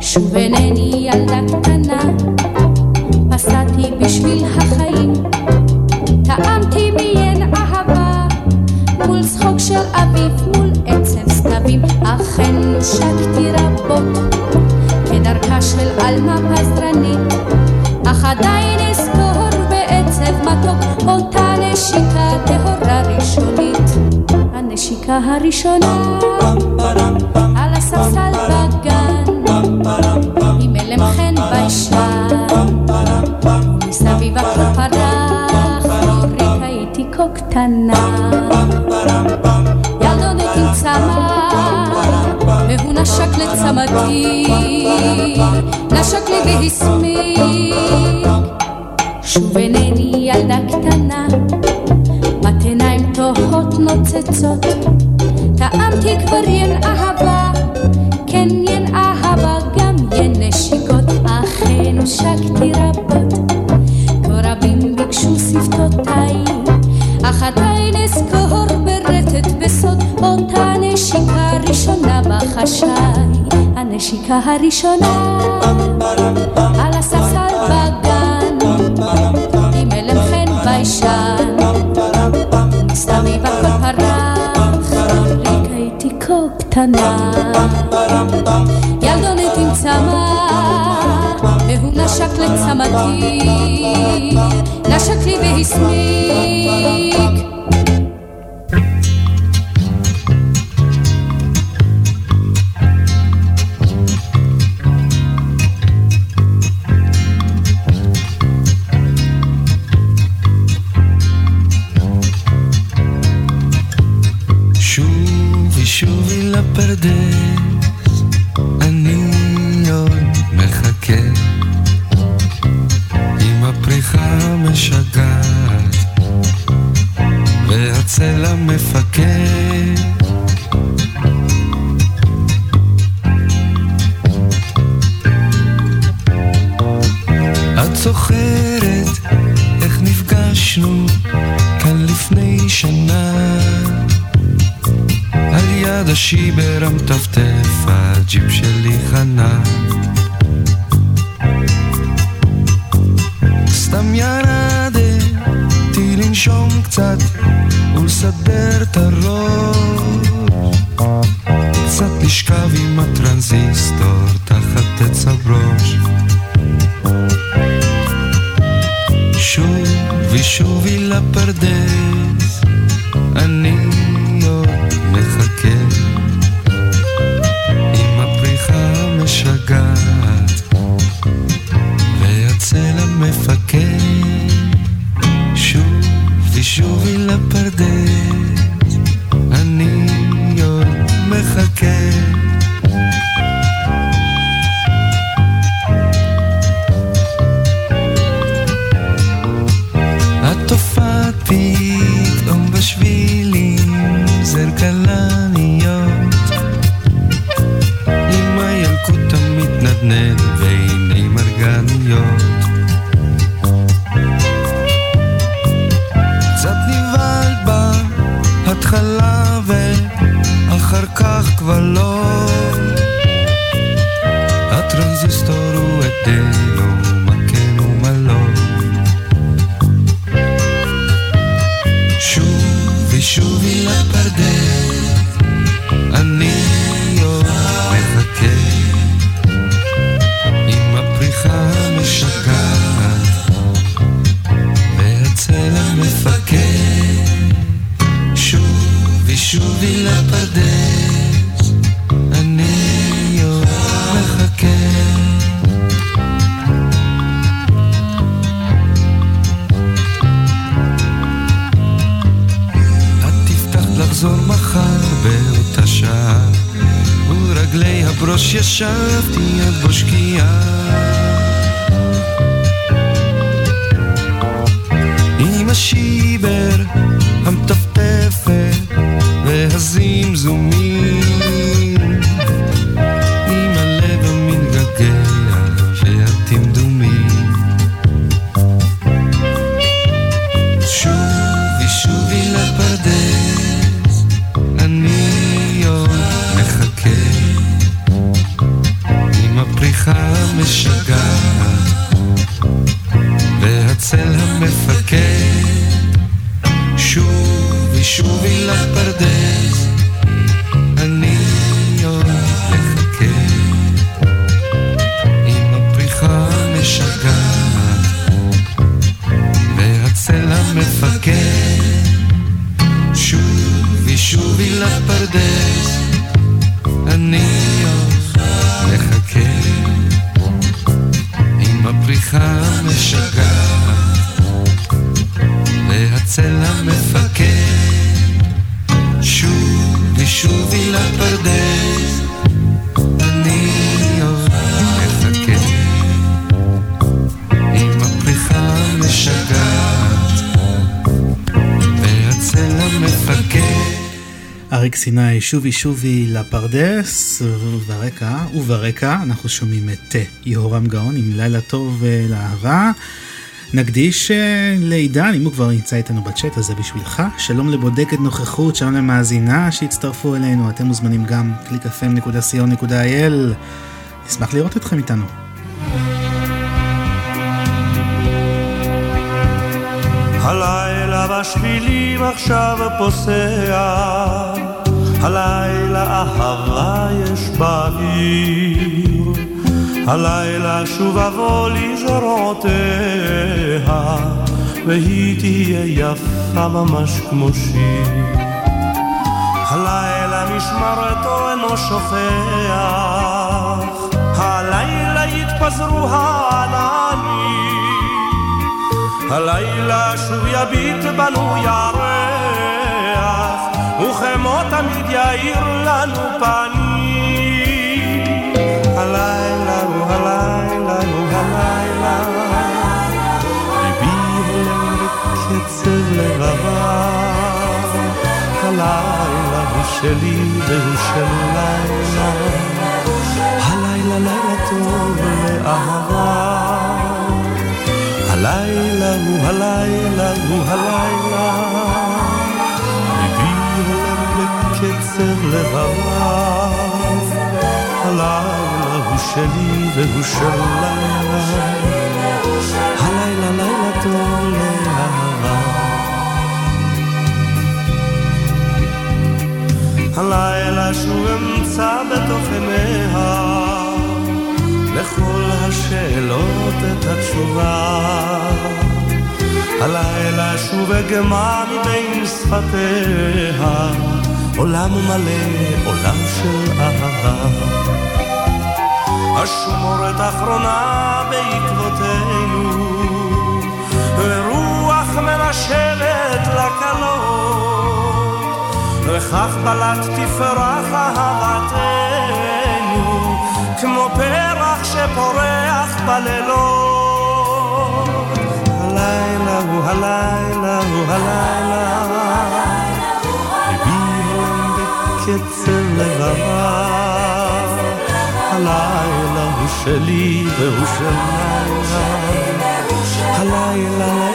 שוב אינני ילדה קטנה, פסעתי בשביל החיים, טעמתי מיין אהבה, מול צחוק של אביב, מול סתבים, אכן נושקתי רבות, כדרכה של עלמה פזרנית, אך עדיין אזכור בעצב מתוק, אותה נשיקה טהורה ראשונית, הנשיקה הראשונה, על הספסל בגן, עם הלם חן ביישן, ומסביב הכל פרח, רקע הייתי כה קטנה. נשק לצמתי, נשק לי והסמיק. שוב אינני ילדה קטנה, בת עיניים תוהות נוצצות, טעמתי כבר ין אהבה, בחשאי, הנשיקה הראשונה, על הספסל בגן, עם אלם חן ביישן, מסתמי בכל פרח, ריקייתי כה קטנה. ילדונת עם צמא, והוא נשק לצמתי, נשק לי והסמיק. שובי שובי לפרדס, וברקע, וברקע אנחנו שומעים את יהורם גאון עם לילה טוב אה, לאהבה. נקדיש אה, לעידן, אם הוא כבר נמצא איתנו בצ'אט, אז זה בשבילך. שלום לבודקת נוכחות, שלום למאזינה שהצטרפו אלינו, אתם מוזמנים גם www.clif.co.il. נשמח לראות אתכם איתנו. הלילה בשבילים עכשיו פוסע הלילה אהבה יש בעיר, הלילה שוב אבוא לזרועותיה, והיא תהיה יפה ממש כמו שיר. הלילה משמרתו אינו שופח, הלילה יתפזרו העננים, הלילה שוב יביט בנו ירח. וכמו תמיד יאיר לנו פנים. הלילה הוא הלילה הוא הלילה, ליבי הולם בקצב לבביו, הלילה הוא שלי והוא של לילה, הלילה לילה טוב לאהבה. הלילה הוא הלילה הוא הלילה, הולם בקצב לבביו, הלילה הוא שלי והוא של לילה, הלילה לילה טוב. הלילה שוב אמצא בתוך עיניה לכל השאלות את התשובה. הלילה שוב אגמה מבין שפתיה, עולם מלא, עולם של אהבה. אשמורת אחרונה בעקבותינו, ורוח מנשלת לקלות, וכך בלט תפרח אהבתנו, כמו פרח שפורח בלילות. הלילה הוא הלילה הוא הלילה, הולם בקצב לבביו. הלילה הוא שלי והוא של לילה, הלילה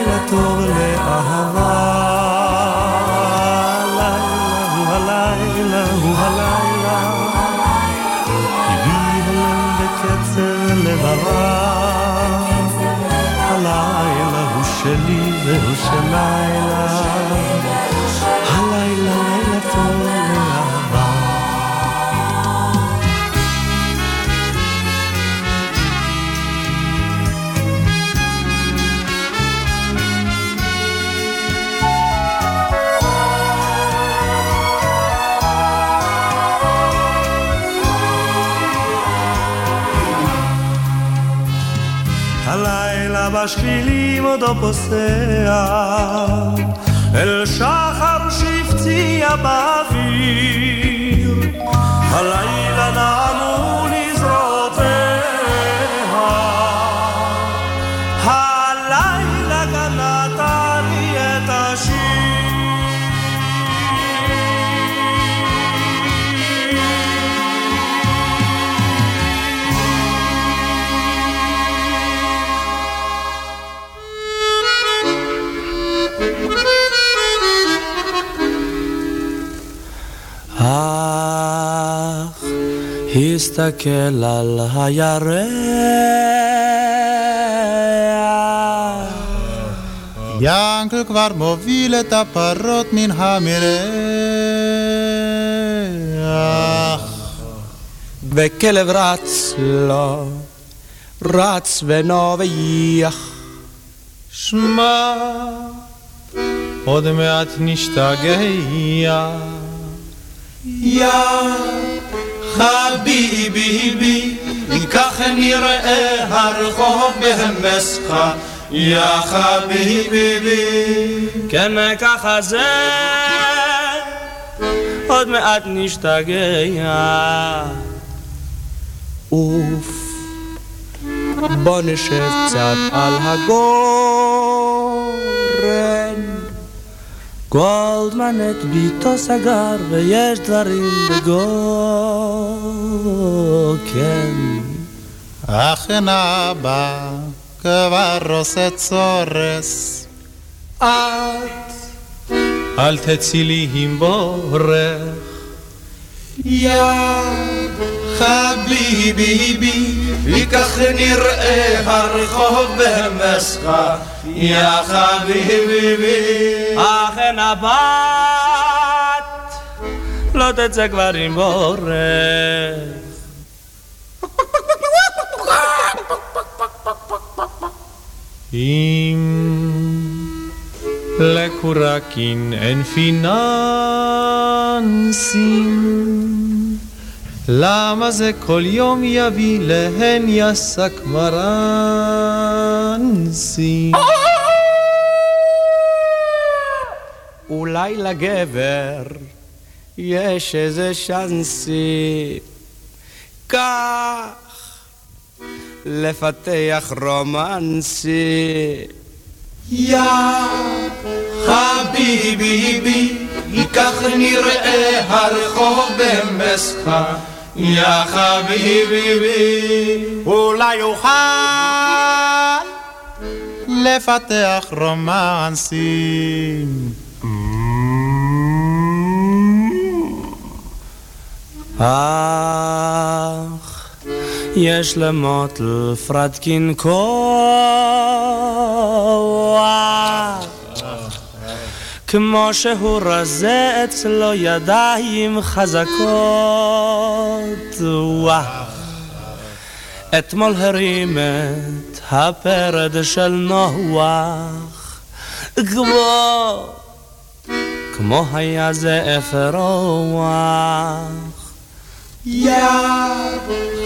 והוא של לילה, הלילה בשבילים עודו פוסע, אל שחר שהפציע באוויר. הלילה הסתכל על הירח ינקל כבר מוביל את הפרות מן המרח וכלב רץ לו, רץ ונובח. שמע, עוד מעט נשתגע. יא חביבי, כך נראה הרחוב בהמסך. יא חביבי, כן ככה זה, עוד מעט נשתגע. אוף, בוא נשב קצת על הגורן. גולדמן את ביתו סגר ויש דברים בגוקן. אכן אבא כבר עושה צורס. את אל תצאי לי עם בורך. יא חביבי, וכך נראה הרחוב במסחה. יא חביבי, אכן הבת לא תצא כבר עם בורך. אם לקורקין אין פיננסים, למה זה כל יום יביא להן יסק מרנסים? אולי לגבר יש איזה שאנסי כך לפתח רומנסי יא חביבי, כך נראה הרחוב במסחר. יא חביבי, אולי אוכל לפתח רומנסים. אך יש למוטל פרדקין כוח כמו שהוא רזה אצלו ידיים חזקות אתמול הרים את הפרד של נוח כמו כמו היה זה אפרוח יא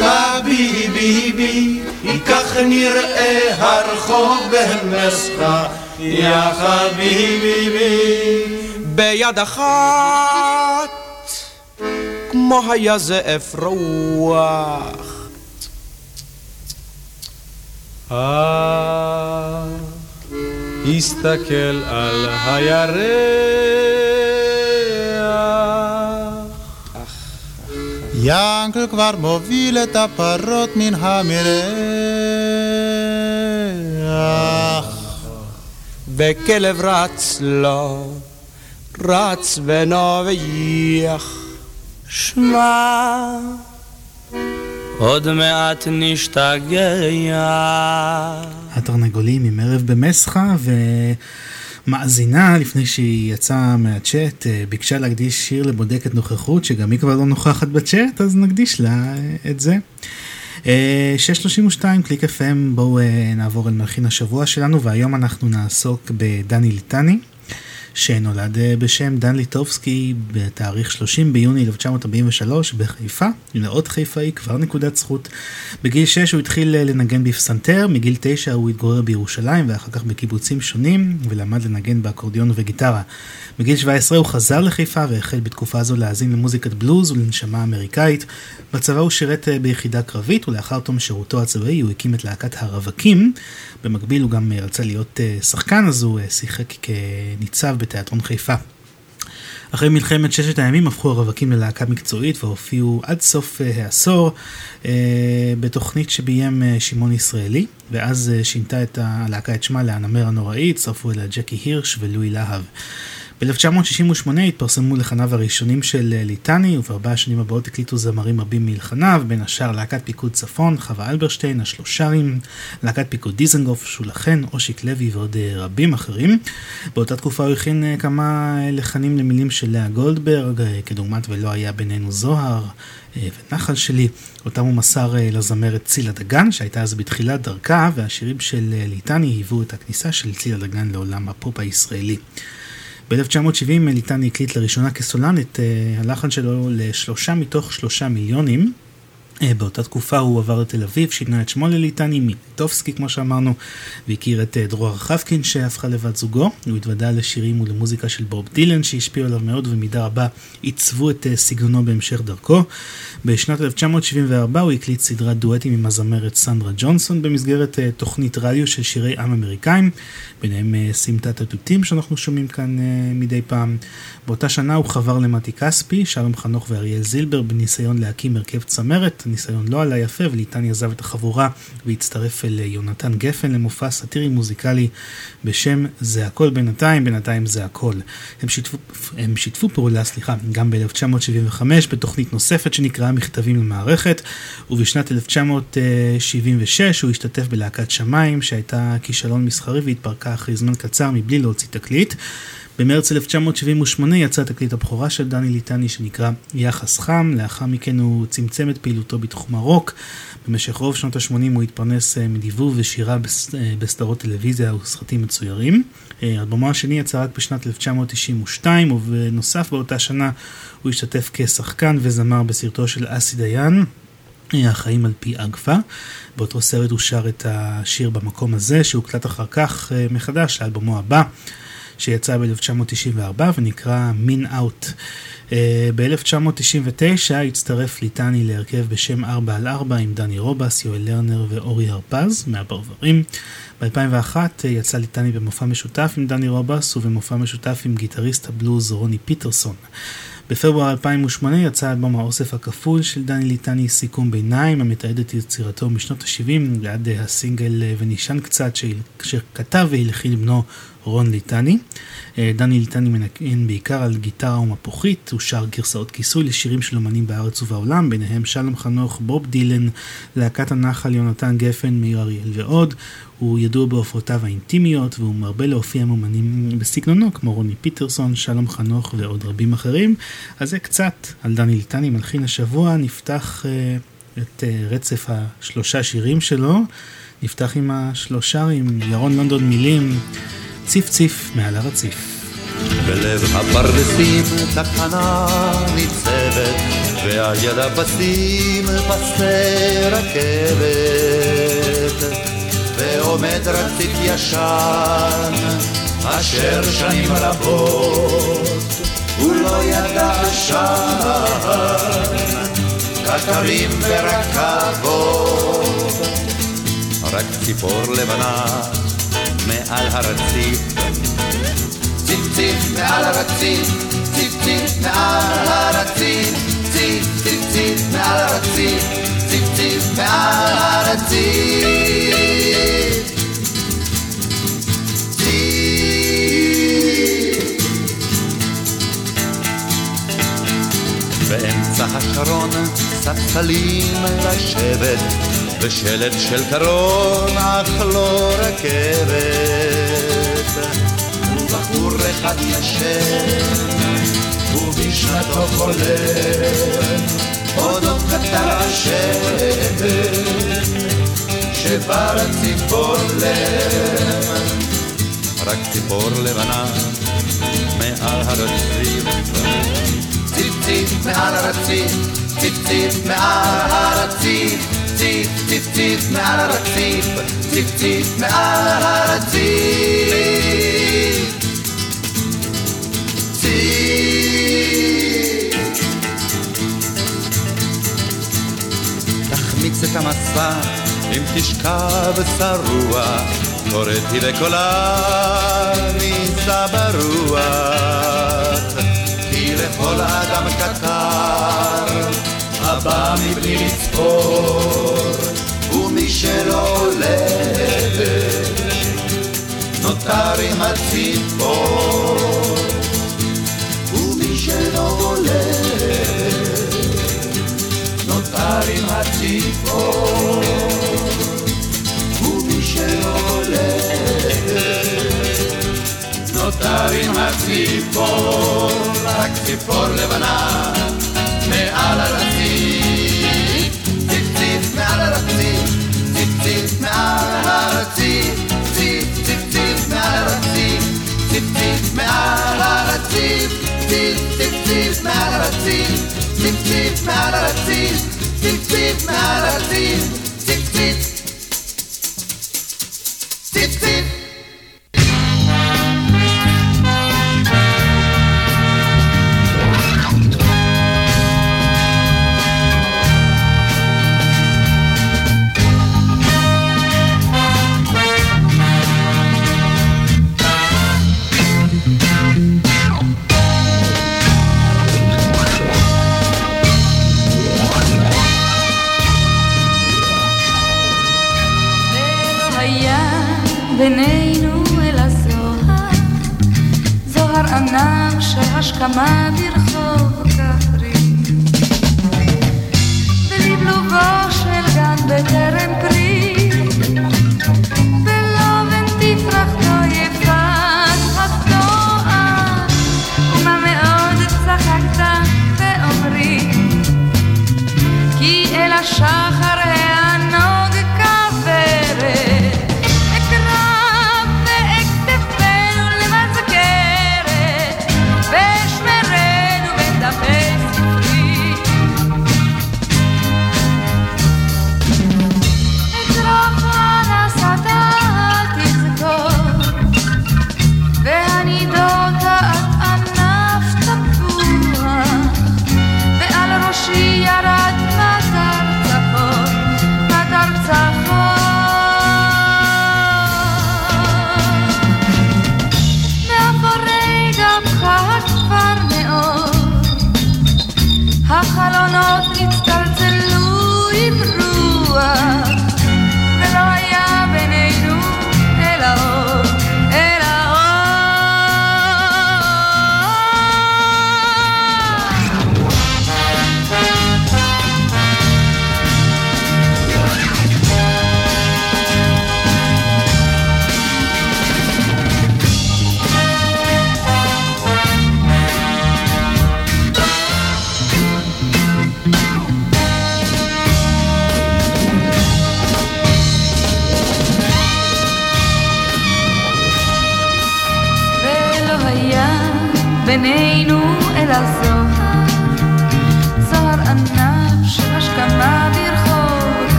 חביבי, כך נראה הרחוב במסחר. יא חביבי, ביד אחת כמו היה זה אפרוח אה, הסתכל על הירח, ינקל כבר מוביל את הפרות מן המרח. וכלב רץ לו, רץ ונובח. שמע, עוד מעט נשתגע. התרנגולים עם ערב במסחה ומאזינה לפני שהיא יצאה מהצ'אט אה, ביקשה להקדיש שיר לבודקת נוכחות שגם היא כבר לא נוכחת בצ'אט אז נקדיש לה אה, את זה. אה, 632 קליק FM בואו אה, נעבור אל מלחין השבוע שלנו והיום אנחנו נעסוק בדני ליטני. שנולד אה, בשם דן ליטובסקי בתאריך 30 ביוני 1943 בחיפה, מאוד חיפאי, כבר נקודת זכות. בגיל 6 הוא התחיל אה, לנגן בפסנתר, מגיל 9 הוא התגורר בירושלים ואחר כך בקיבוצים שונים ולמד לנגן באקורדיון וגיטרה. בגיל 17 הוא חזר לחיפה והחל בתקופה זו להאזין למוזיקת בלוז ולנשמה אמריקאית. בצבא הוא שירת אה, ביחידה קרבית ולאחר תום שירותו הצבאי הוא הקים את להקת הרווקים. במקביל הוא גם רצה להיות שחקן אז הוא שיחק כניצב בתיאטרון חיפה. אחרי מלחמת ששת הימים הפכו הרווקים ללהקה מקצועית והופיעו עד סוף העשור בתוכנית שביים שמעון ישראלי ואז שינתה את הלהקה את שמה להנמר הנוראי, הצטרפו אליה ג'קי הירש ולואי להב. ב-1968 התפרסמו לחניו הראשונים של ליטני, ובארבע השנים הבאות הקליטו זמרים רבים מלחניו, בין השאר להקת פיקוד צפון, חווה אלברשטיין, השלושרים, להקת פיקוד דיזנגוף, שולחן, אושיק לוי ועוד רבים אחרים. באותה תקופה הוא הכין כמה לחנים למילים של לאה גולדברג, כדוגמת ולא היה בינינו זוהר. ונחל שלי, אותם הוא מסר לזמרת צילה דגן, שהייתה אז בתחילת דרכה, והשירים של ליטני היוו את הכניסה של צילה דגן לעולם הפופ הישראלי. ב-1970 ליטני הקליט לראשונה כסולן את uh, הלחן שלו לשלושה מתוך שלושה מיליונים. Uh, באותה תקופה הוא עבר לתל אביב, שינה את שמו לליטני מטובסקי כמו שאמרנו, והכיר את uh, דרור רחבקין שהפכה לבת זוגו. הוא התוודע לשירים ולמוזיקה של בוב דילן שהשפיעו עליו מאוד ובמידה רבה עיצבו את uh, סגנונו בהמשך דרכו. בשנת 1974 הוא הקליט סדרת דואטים עם הזמרת סנדרה ג'ונסון במסגרת תוכנית רדיו של שירי עם אמריקאים. ביניהם סמטת התותים שאנחנו שומעים כאן מדי פעם. באותה שנה הוא חבר למתי כספי, שלום חנוך ואריאל זילבר בניסיון להקים הרכב צמרת. הניסיון לא עלה יפה וליטני עזב את החבורה והצטרף אל יונתן גפן למופע סאטירי מוזיקלי בשם זה הכל בינתיים, בינתיים זה הכל. הם שיתפו, הם שיתפו פעולה, סליחה, גם ב-1975 בתוכנית נוספת שנקראה מכתבים למערכת, ובשנת 1976 הוא השתתף בלהקת שמיים שהייתה כישלון מסחרי והתפרקה אחרי זמן קצר מבלי להוציא תקליט. במרץ 1978 יצא תקליט הבכורה של דני ליטני שנקרא יחס חם, לאחר מכן הוא צמצם את פעילותו בתחום הרוק. במשך רוב שנות ה-80 הוא התפרנס אה, מדיבוב ושירה אה, בסדרות טלוויזיה וסרטים מצוירים. אה, אלבומו השני יצא רק בשנת 1992, ובנוסף באותה שנה הוא השתתף כשחקן וזמר בסרטו של אסי דיין. החיים על פי אגפה. באותו סרט הוא שר את השיר במקום הזה, שהוקלט אחר כך מחדש לאלבומו הבא, שיצא ב-1994 ונקרא מין אאוט. ב-1999 הצטרף ליטני להרכב בשם 4 על 4 עם דני רובס, יואל לרנר ואורי הרפז מהברברים. ב-2001 יצא ליטני במופע משותף עם דני רובס ובמופע משותף עם גיטריסט הבלוז רוני פיטרסון. בפברואר 2008 יצא אלבום האוסף הכפול של דני ליטני סיכום ביניים המתעד את יצירתו משנות ה-70 ליד הסינגל אה, ונשען קצת שכתב והלחין בנו רון ליטני. אה, דני ליטני מנגן בעיקר על גיטרה ומפוחית, הוא שר גרסאות כיסוי לשירים של אמנים בארץ ובעולם, ביניהם שלום חנוך, בוב דילן, להקת הנחל, יונתן גפן, מאיר אריאל ועוד. הוא ידוע בהופעותיו האינטימיות והוא מרבה להופיע עם אמנים בסגנונו כמו רוני פיטרסון, שלום חנוך ועוד רבים אחרים. אז זה קצת על דני ליטני, מלחין השבוע, נפתח אה, את אה, רצף השלושה שירים שלו. נפתח עם השלושה, עם ירון לונדון מילים, ציף ציף מעל הרציף. בלב הפרדסים תחנה ניצבת, ועל יד הפסים פסי רכבת, ועומד רציף ישן, אשר שנים רבות הוא לא ידע עשן, קטרים ורכבות, רק ציפור לבנה מעל הרציף ציף ציף מעל הרציף, ציף ציף מעל הרציף, ציף ציף ציף מעל הרציף, ציף ציף מעל הרציף. ציף. באמצע השרון ספסלים לשבת, ושלט של קרון אך לא רכבת. ובחור אחד ישן, ובשנתו חולם, אודות קטר השמן, שבר ציפור לב, רק ציפור לבנה מעל הרציף, ציף ציף מעל הרציף, ציף ציף מעל הרציף, ציף ציף ציף מעל הרציף, ציף ציף מעל הרציף. ציף. תחמיץ את המסע אם תשכב שרוע, קוראתי בקולה נישא ברוח. כי לכל אדם קטר הבא מבלי לצפור, ומי שלא הולך נותר עם הציפור, ומי שלא הולך נותר עם הציפור, ומי שלא הולך נותר עם הציפור, רק ציפור לבנה מעל הרציף, ציף מעל הרציף, ציף ציף ציף מעל הרציף, ציף ציף מעל בינינו אלא זוהר, זוהר ענב של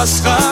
קצת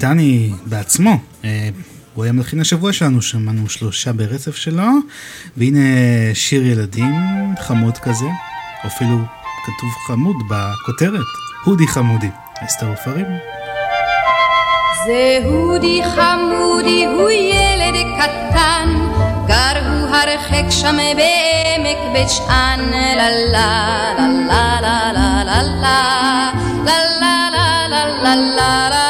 ליטני בעצמו. אה, הוא היה מלחין השבוע שלנו, שמענו שלושה ברצף שלו, והנה שיר ילדים חמוד כזה, אפילו כתוב חמוד בכותרת, הודי חמודי, אסתר עופרים. זה הודי חמודי, הוא ילד קטן, גר הוא הרחק שם בעמק בית שאן, לה לה לה לה לה לה לה לה לה לה לה לה לה לה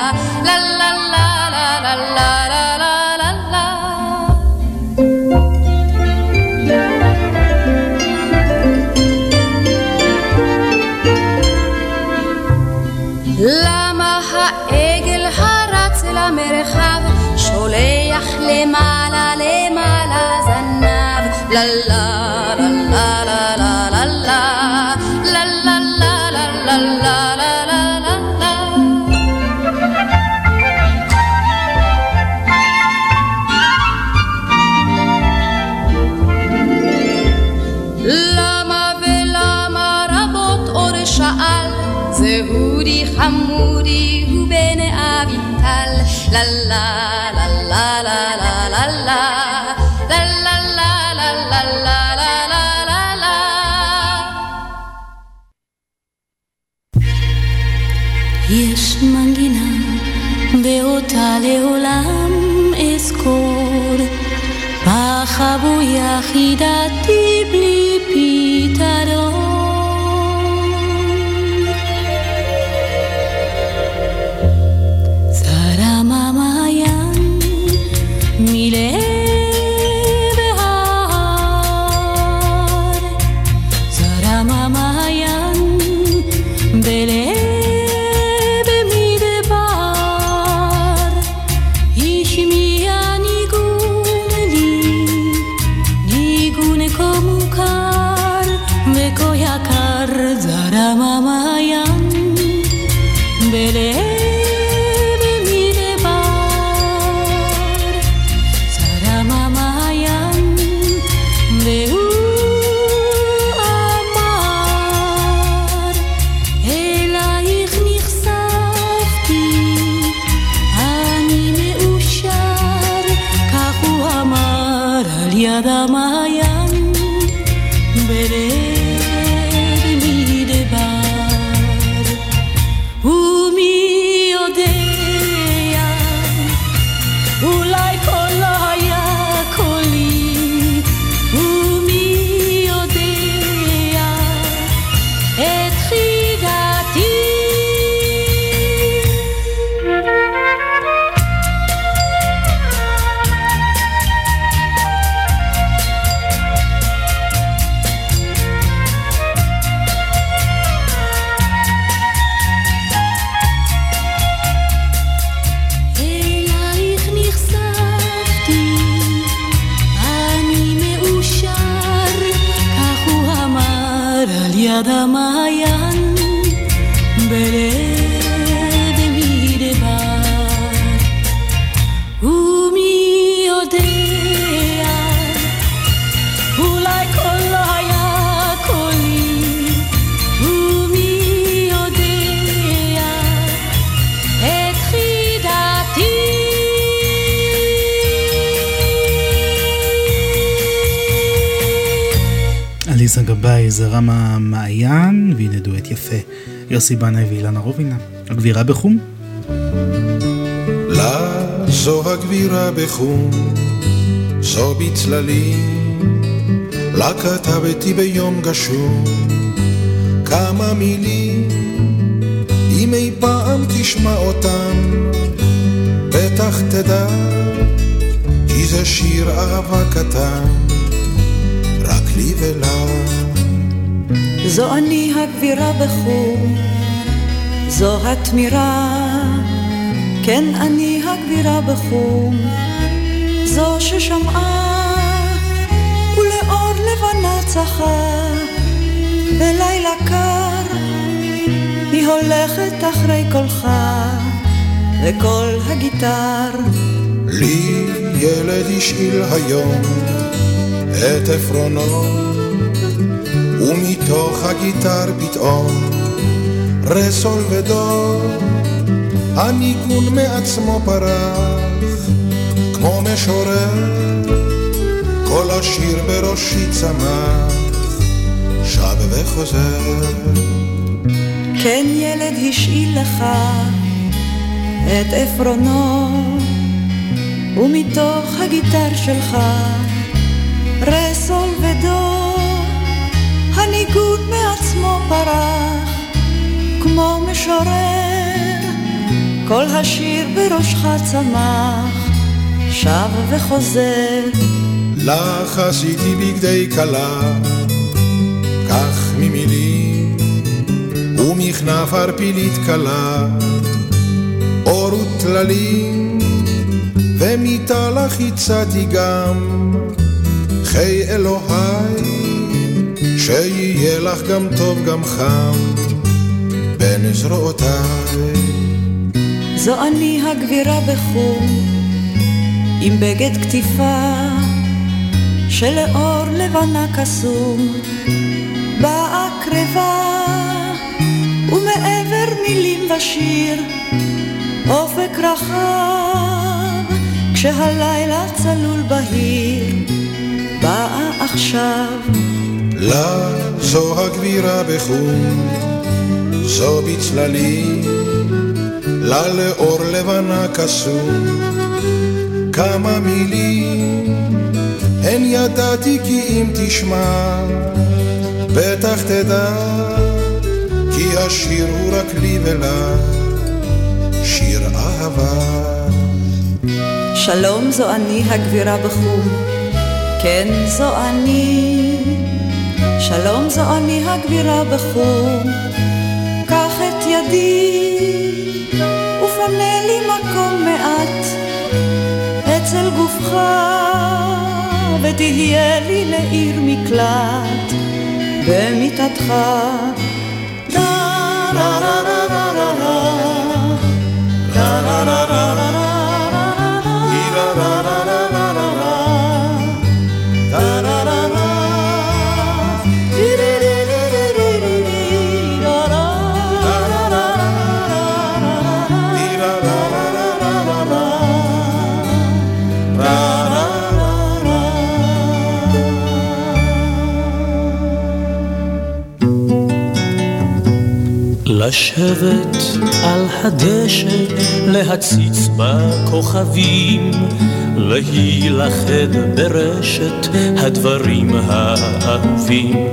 זרם המעיין, והנה דואט יפה. יוסי בנאי ואילנה רובינה. הגבירה בחום. לה זו הגבירה בחום, זו בצללים, לה כתבתי ביום גשום כמה מילים, אם אי פעם תשמע אותם, בטח תדע, כי זה שיר אהבה קטן, רק לי ולה. זו אני הגבירה בחור, זו התמירה, כן אני הגבירה בחור, זו ששמעה ולאור לבנה צחה, בלילה קר היא הולכת אחרי קולך וקול הגיטר. לי ילד השאיל היום את עפרונו ומתוך הגיטר פתאום רסול ודו הניגון מעצמו פרח כמו משורר כל השיר בראשי צמח שב וחוזר. כן ילד השאיל לך את עפרונו ומתוך הגיטר שלך רסול ודו הניגון מעצמו פרח כמו משורר. כל השיר בראשך צמח שב וחוזר. לך עשיתי בגדי כלה כך ממילים ומכנף ערפילית קלה אור וטללים ומיטה לך הצעתי גם חיי אלוהי שיהיה לך גם טוב גם חם בין זרועותיי. זו אני הגבירה בחום עם בגד כתיפה שלאור לבנה קסום. באה קרבה ומעבר מילים ושיר אופק רחב כשהלילה צלול בהיר. באה עכשיו לה זו הגבירה בחום זו בצללים לה לאור לבנה קסום. כמה מילים הן ידעתי כי אם תשמע בטח תדע כי השיר הוא רק לי ולה שיר אהבה. שלום זו אני הגבירה בחום כן זו אני שלום זו אני הגבירה בחום קח את ידי ופנה לי מקום מעט אצל גופך ותהיה לי לעיר מקלט במיטתך. רה רה רה רה לשבת על הדשא, להציץ בכוכבים, להילכד ברשת הדברים האהובים.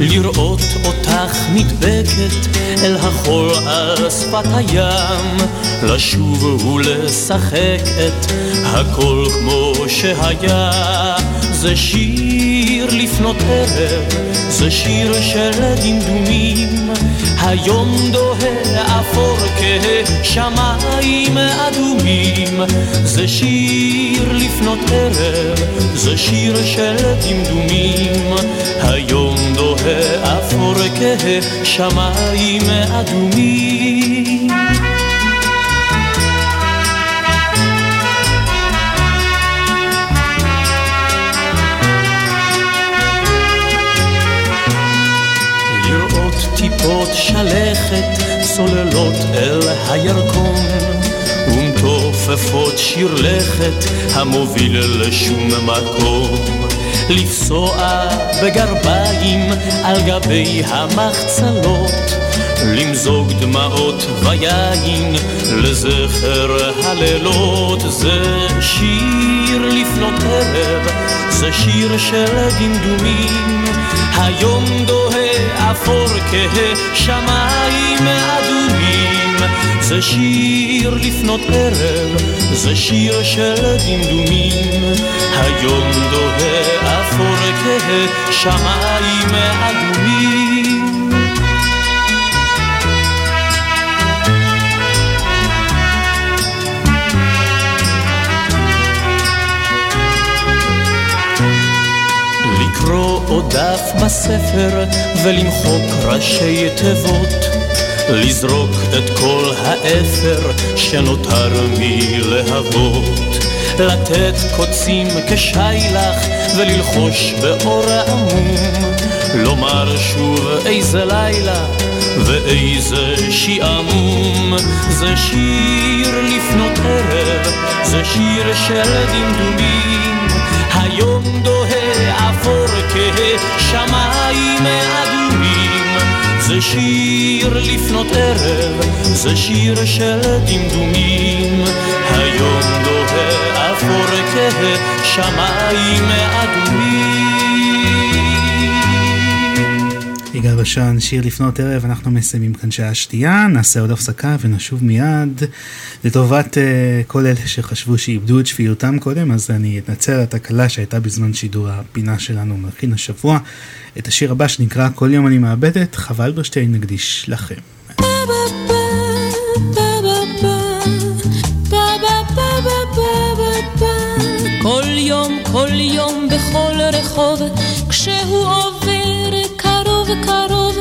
לראות אותך נדבקת אל החול על שפת הים, לשוב ולשחק את הכל כמו שהיה. זה שיר לפנות ערב, זה שיר של דמדומים. היום דוהה אפור כשמיים אדומים. זה שיר לפנות ערב, זה שיר של דמדומים. היום דוהה אפור כשמיים אדומים. שלכת צוללות אל הירקון ומתופפות שיר לכת המוביל לשום מקום. לפסוע בגרביים על גבי המחצלות למזוג דמעות ויין לזכר הלילות. זה שיר לפנות ערב זה שיר של דמדומים היום דוהה אפור כשמיים אדומים זה שיר לפנות ערב, זה שיר של דמדומים. היום דוהה אפור כהה, שמיים אדומים. דף בספר ולמחוק ראשי תיבות לזרוק את כל האפר שנותר מלהבות לתת קוצים כשיילך וללחוש באור עמום לומר שוב איזה לילה ואיזה שעמום. זה שיר לפנות ערב זה שיר של דמדומים היום דוהה אפור כשמיים אדומים. זה שיר לפנות ערב, זה שיר של דמדומים. היום דוהה אפור כשמיים אדומים. יגאל בשן, שיר לפנות ערב, אנחנו מסיימים כאן שעה שתייה, נעשה עוד הפסקה ונשוב מיד לטובת uh, כל אלה שחשבו שאיבדו את שפיותם קודם, אז אני אתנצל על התקלה שהייתה בזמן שידור הפינה שלנו מלחין השבוע. את השיר הבא שנקרא כל יום אני מאבדת, חווה אלברשטיין נקדיש לכם. כל יום, כל יום, בכל רחוב, כשהוא עובר קרוב קרוב,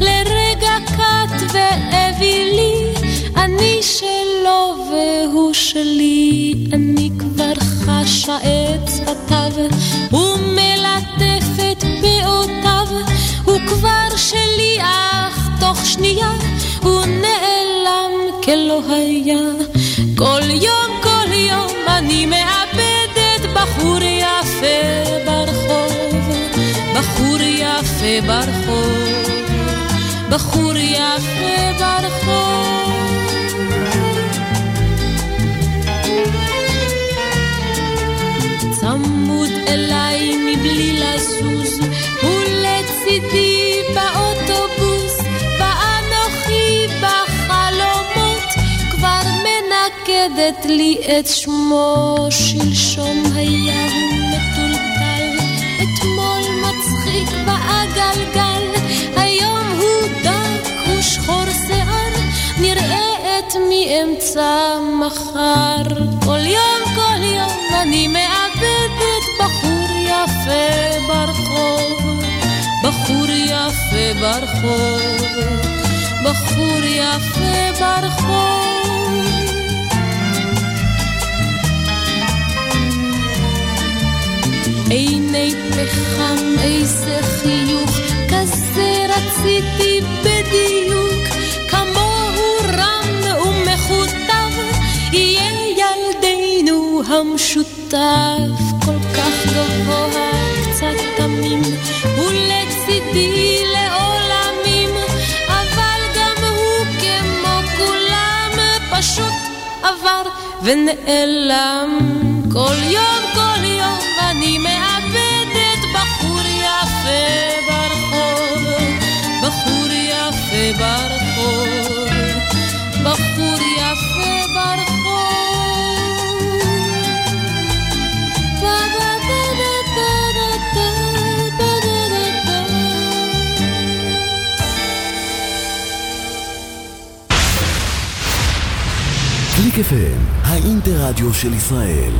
לרגע קט ואווילי, אני שלו והוא שלי, אני כבר חשה את שפתיו, ומלטף את פאותיו, הוא כבר שלי, אך תוך שנייה, הוא נעלם כלא היה. כל יום, כל יום, אני מאבדת בחור יפה ברחוב, בחור יפה ברחוב, בחור יפה ברחוב. מנקדת לי את שמו, שלשום היה הוא מטולטל, אתמול מצחיק בעגלגל, היום הוא דק ושחור שיער, נראה את מאמצע מחר. כל יום, כל יום אני מאבדת בחור יפה ברחוב, בחור יפה ברחוב, בחור יפה ברחוב. עיני פחם, איזה חיוך, כזה רציתי בדיוק, כמוהו רם ומכותב, יהיה ילדנו המשותף, כל כך גבוה, קצת תמים, ולצידי לעולמים, אבל גם הוא כמו כולם, פשוט עבר ונעלם. כל יום, כל קליק FM, האינטרדיו של ישראל.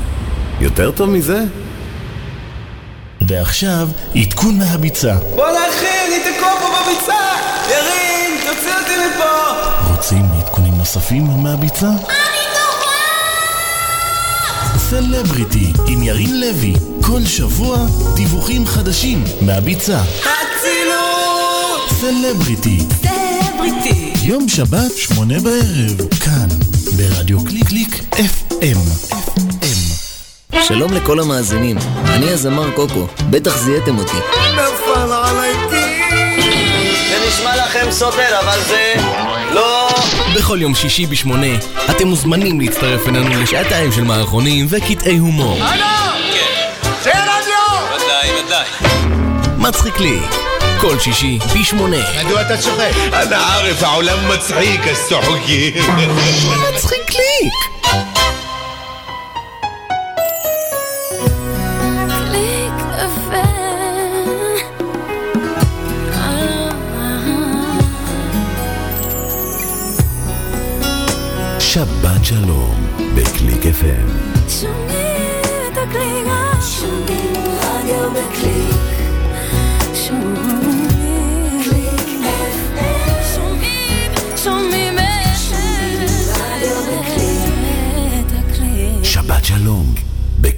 יותר טוב מזה? ועכשיו, עדכון מהביצה. בואנה אחי, אני תקוע פה בביצה! ירין, תוציא אותי מפה! רוצים עדכונים נוספים מהביצה? סלבריטי עם ירין לוי, כל שבוע דיווחים חדשים מהביצה. אצילות! סלבריטי, סלבריטי! יום שבת, שמונה בערב, כאן, ברדיו קליק קליק FM. שלום לכל המאזינים, אני הזמר קוקו, בטח זיהיתם אותי. נפל עליי זה נשמע לכם סותר, אבל זה לא... בכל יום שישי בשמונה, אתם מוזמנים להצטרף אלינו לשעתיים של מערכונים וקטעי הומור. זה רדיו! ודאי, ודאי. מצחיק קליק, כל שישי, פי שמונה. מדוע אתה צוחק? أنا عارف, העולם מצחיק, אז צוחקים. מצחיק קליק! שבת שלום בקליק FM. שומעים את הקליק, שומעים רדיו בקליק.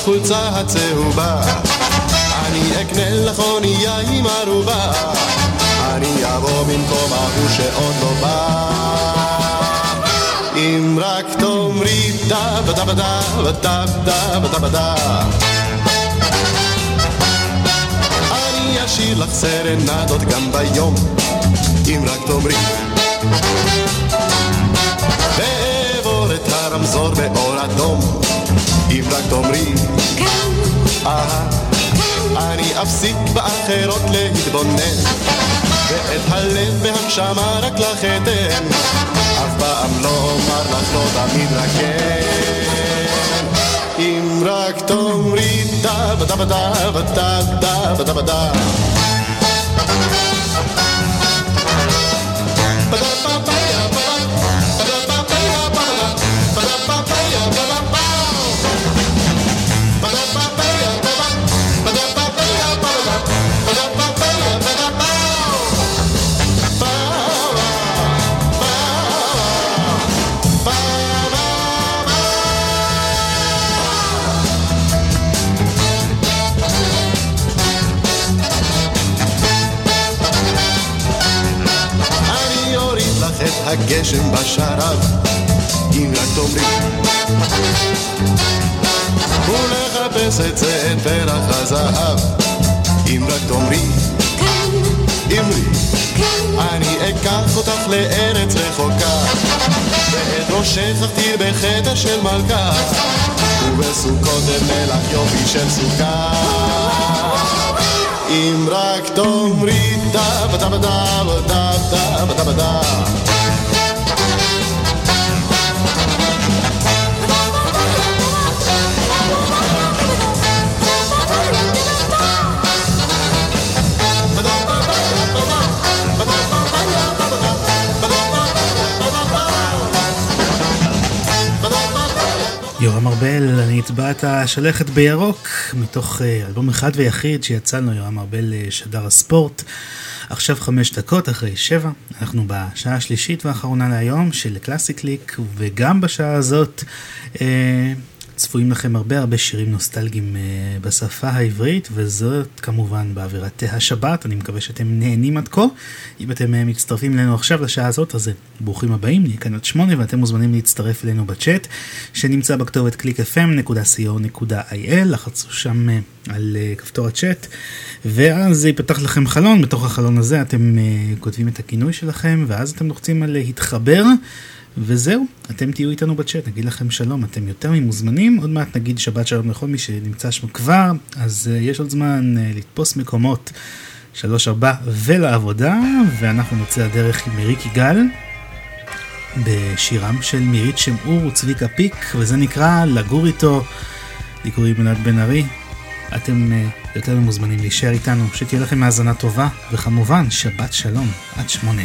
החולצה הצהובה, אני אקנה לך אונייה עם ערובה, אני אבוא במקום ההוא שעוד לא בא. אם רק תאמרי דה בדה בדה בדה בדה בדה בדה אני אשאיר לך סרנדות גם ביום אם רק תאמרי. ואעבור את הרמזור באור אדום אם רק תאמרי. אהה אני אפסיק באחרות להתבונן. ואת הלב והנשמה רק לך אתן. אף פעם לא אומר לך לא תמיד רק כן. אם רק תאמרי דה בדה בדה בדה בדה בדה בדה את הגשם בשרב, אם רק תאמרי. ולחפש את זה את פרח הזהב, אם רק תאמרי. אמרי. אני אקח אותך לארץ רחוקה, ואת ראשך אכתיר בחדר של מלכה, ובסוכות אבנה לך יופי של סוכה. אם רק תאמרי דה בדה בדה בדה בדה בדה יורם ארבל, אני אצבע את השלכת בירוק, מתוך אה, אלבום אחד ויחיד שיצא לנו, יורם ארבל אה, שדר הספורט. עכשיו חמש דקות אחרי שבע, אנחנו בשעה השלישית והאחרונה להיום של קלאסי קליק, וגם בשעה הזאת אה, צפויים לכם הרבה הרבה שירים נוסטלגיים אה, בשפה העברית, וזאת כמובן באווירת השבת, אני מקווה שאתם נהנים עד כה. אם אתם אה, מצטרפים אלינו עכשיו לשעה הזאת, אז אה, ברוכים הבאים, נהיה כאן עד שמונה, ואתם מוזמנים להצטרף אלינו בצ'אט, שנמצא בכתובת clickfm.co.il, לחצו שם על כפתור הצ'אט, ואז ייפתח לכם חלון, בתוך החלון הזה אתם כותבים את הכינוי שלכם, ואז אתם לוחצים על להתחבר. וזהו, אתם תהיו איתנו בצ'אט, נגיד לכם שלום, אתם יותר ממוזמנים, עוד מעט נגיד שבת שלום לכל מי שנמצא שם כבר, אז uh, יש עוד זמן uh, לתפוס מקומות שלוש ארבע ולעבודה, ואנחנו נצא לדרך עם ריק יגאל, בשירם של מירית שמעור וצביקה פיק, וזה נקרא לגור איתו. לי קוראים אלעד בן ארי. אתם uh, יותר מוזמנים להישאר איתנו, שתהיה לכם האזנה טובה, וכמובן, שבת שלום עד שמונה.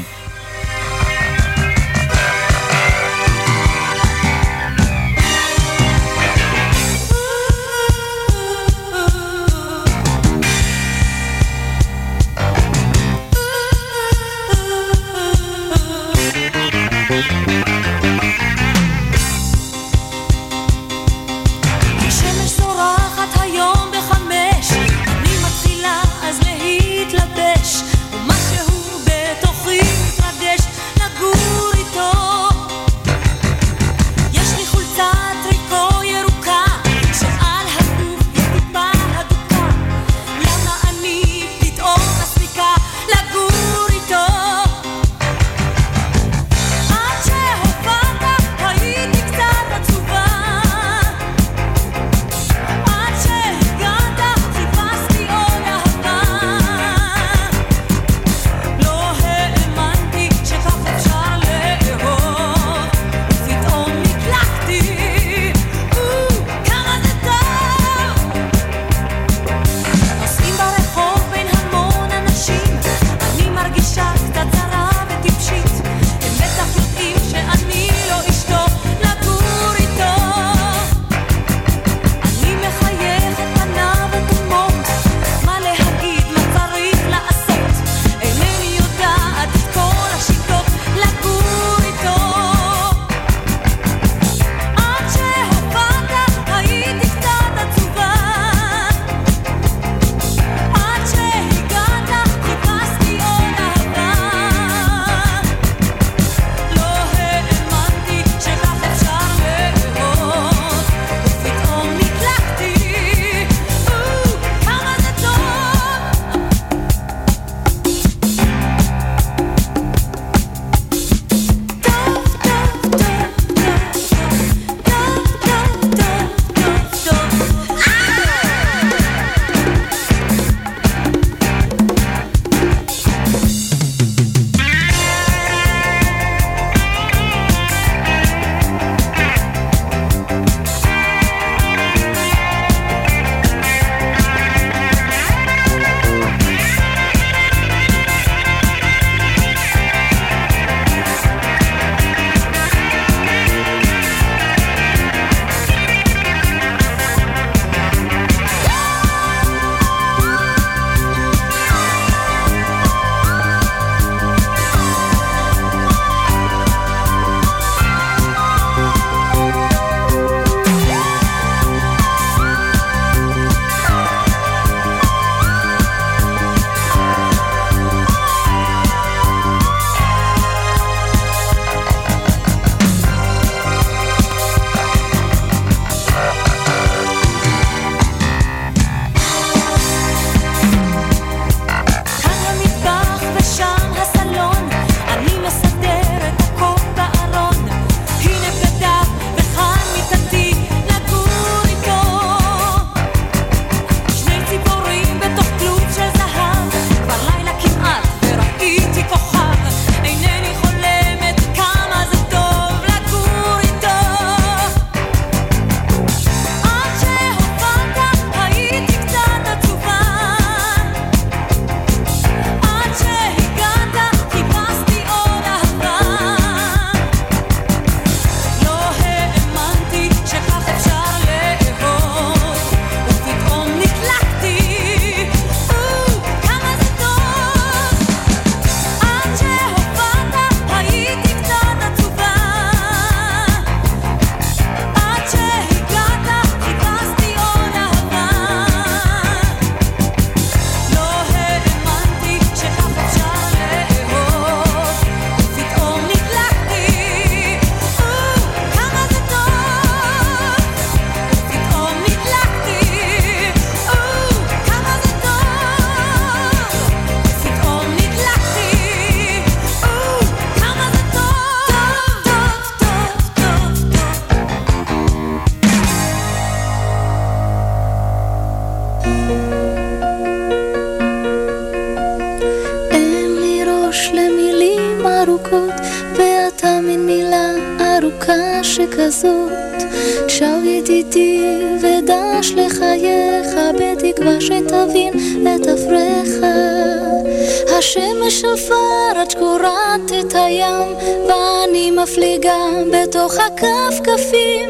בתוך הכפכפים,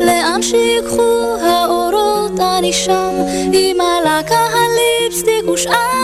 לאן שיקחו האורות? אני שם, עם הלקה הליפסטיק ושאר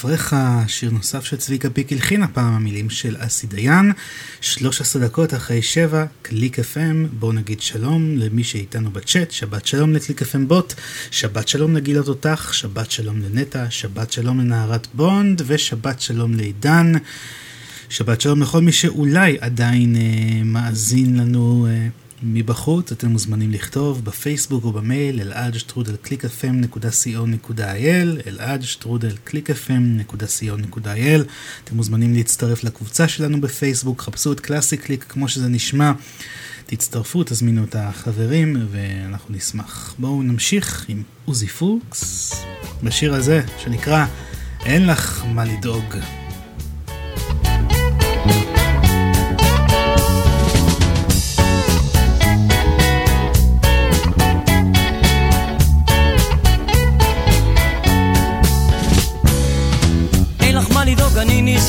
הפרחה, שיר נוסף שצביקה פיק הלחין, הפעם המילים של אסי דיין. 13 דקות אחרי שבע, קליק FM, בואו נגיד שלום למי שאיתנו בצ'אט, שבת שלום לקליק FM bot, שבת שלום לגילה תותח, שבת שלום לנטע, שבת שלום לנערת בונד, ושבת שלום לעידן. שבת שלום לכל מי שאולי עדיין אה, מאזין לנו אה, מבחוץ, אתם מוזמנים לכתוב בפייסבוק או במייל אלעד שטרודל clickfm.co.il אלעד שטרודל clickfm.co.il אתם מוזמנים להצטרף לקבוצה שלנו בפייסבוק, חפשו את קלאסי קליק כמו שזה נשמע, תצטרפו, תזמינו את החברים ואנחנו נשמח. בואו נמשיך עם עוזי פוקס בשיר הזה שנקרא אין לך מה לדאוג.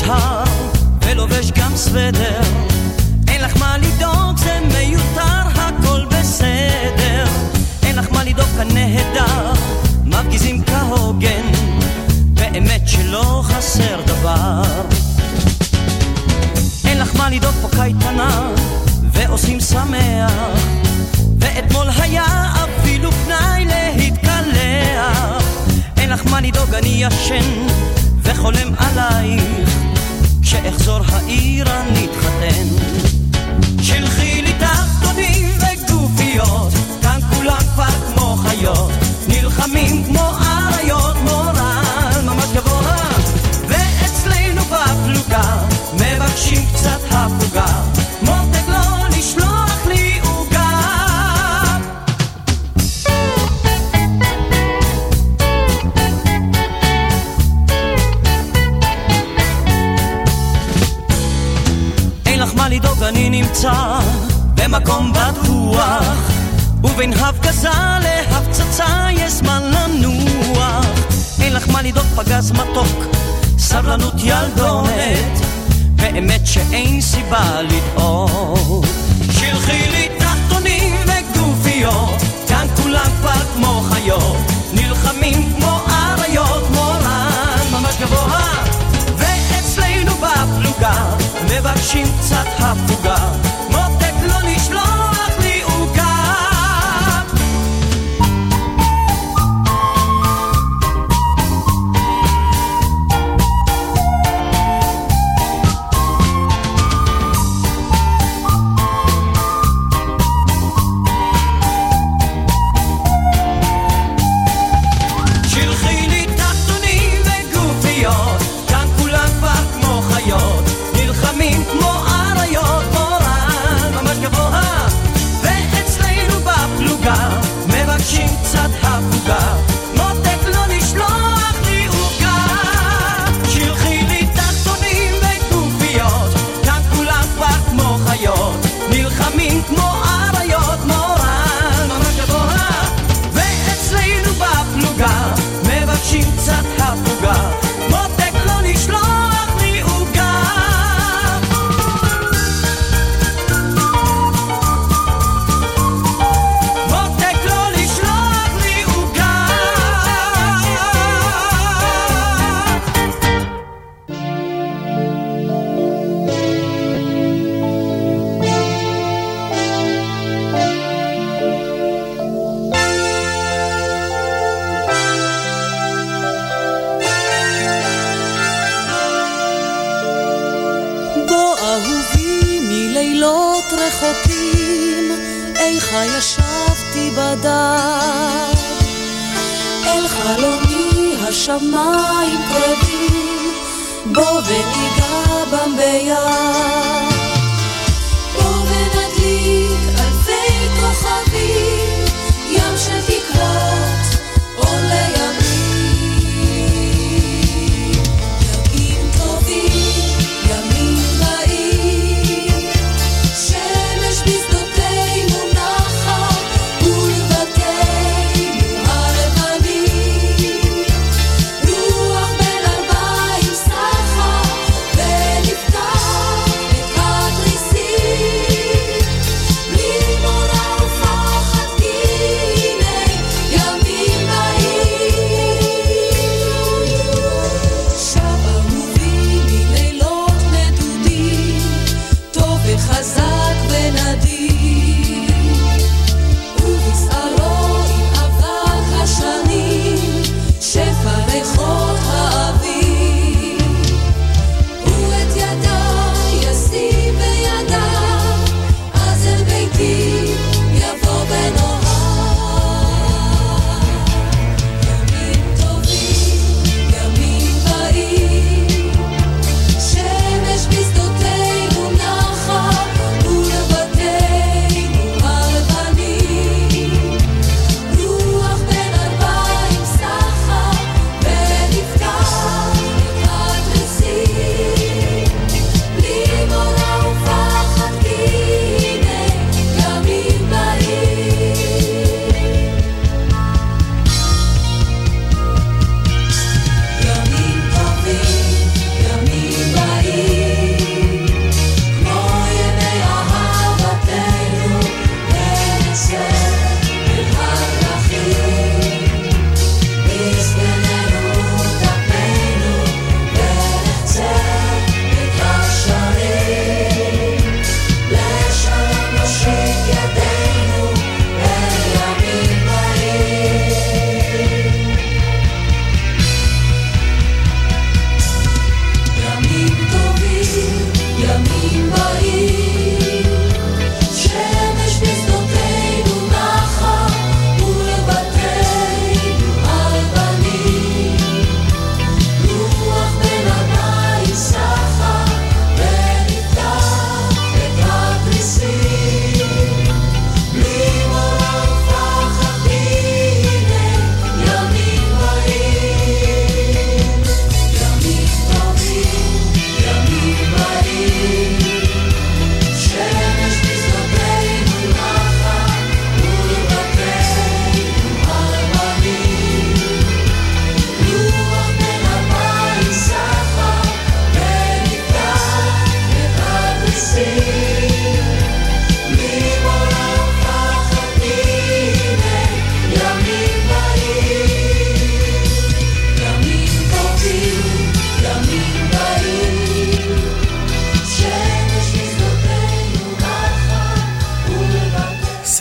נזהר, ולובש גם סוודר. אין לך מה לדאוג, זה מיותר, הכל בסדר. אין לך מה לדאוג, כאן מפגיזים כהוגן. באמת שלא חסר דבר. אין לך מה לדאוג, פה קייטנה, ועושים שמח. ואתמול היה אפילו פנאי להתקלח. אין לך מה לדאוג, אני ישן וחולם עלייך. כשאחזור העירה נתחתן. שלחי לי תחתונים וגופיות, כאן כולם כבר כמו חיות, נלחמים כמו הפגזה להפצצה יש זמן לנוח. אין לך מה לדאוג, פגז מתוק, סבלנות ילדונת, באמת שאין סיבה לדאוג. שלחי לי תחתונים וגופיות, כאן כולם כבר כמו חיות, נלחמים כמו אריות, מורן ממש גבוה. ואצלנו בפלוגה מבקשים קצת הפוגה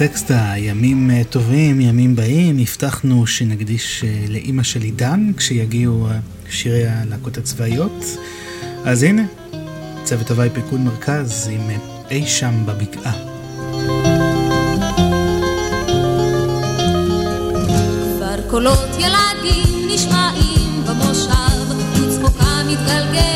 סקסטה, ימים אה, טובים, ימים באים. הבטחנו שנקדיש אה, לאימא של עידן כשיגיעו אה, שירי הלהקות הצבאיות. אז הנה, צוות הוואי פיקוד מרכז עם אי שם בבקעה. כבר קולות ילדים נשמעים במושב, וצחוקה מתגלגל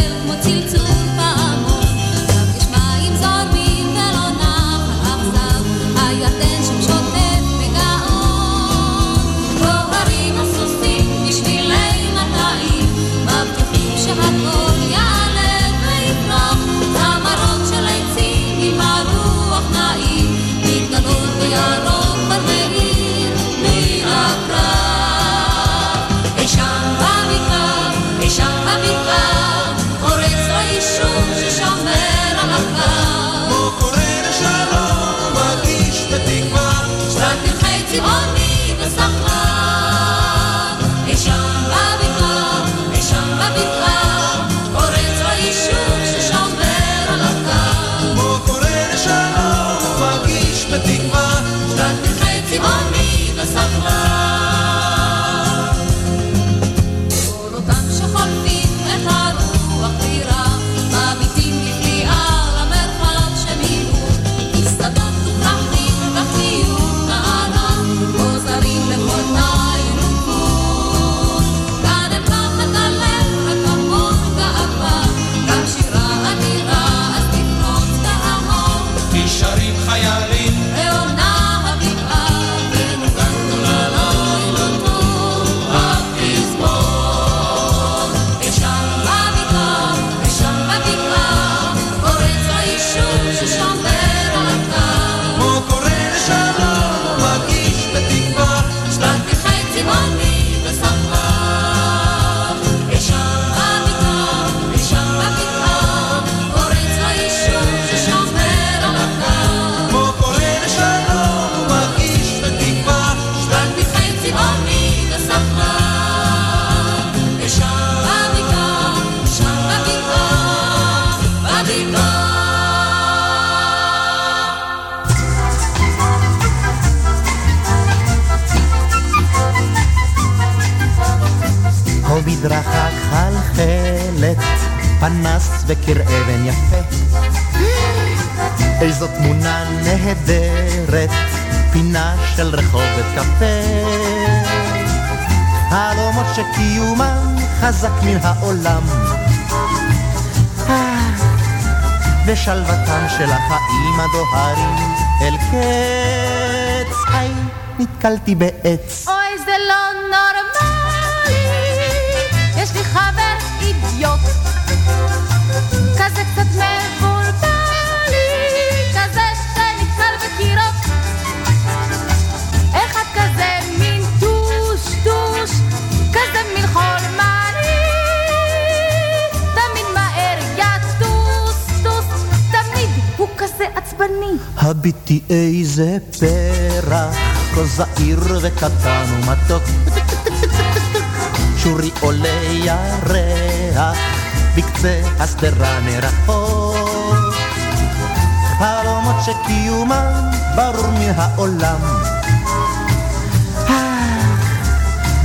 וקיר אבן יפה. איזו תמונה נהדרת, פינה של רחובת קפה. חלומות שקיומם חזק מן העולם. ושלוותם של החיים הדוהרים אל קץ. היי, נתקלתי בעץ. הביטי איזה פרח, כה זעיר וקטן ומתוק. שורי עולה ירח, בקצה השדרה מרחוק. חלומות שקיומם ברור מן העולם. אה,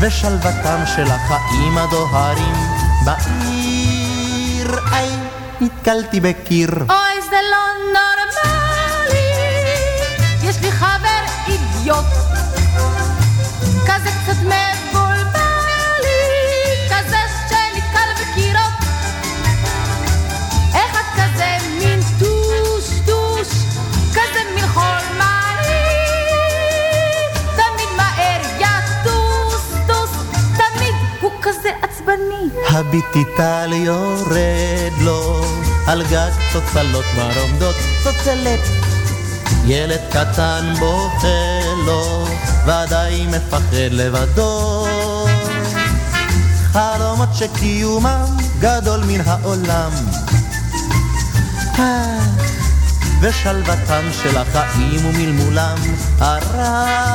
ושלוותם של החיים הדוהרים בעיר. איי, נתקלתי בקיר. אוי, אידיוט, כזה קצת מבולבל לי, כזה שנתקל בקירות. אחד כזה מין טוש-טוש, כזה מין חולמני, תמיד מהר יטוס-טוס, תמיד הוא כזה עצבני. הביטי טל יורד לו על גג צוצלות כבר עומדות צוצלת ילד קטן בוכה לו ודאי מפחד לבדו. חלומות שקיומם גדול מן העולם. ושלוותם של החיים ומלמולם. הרע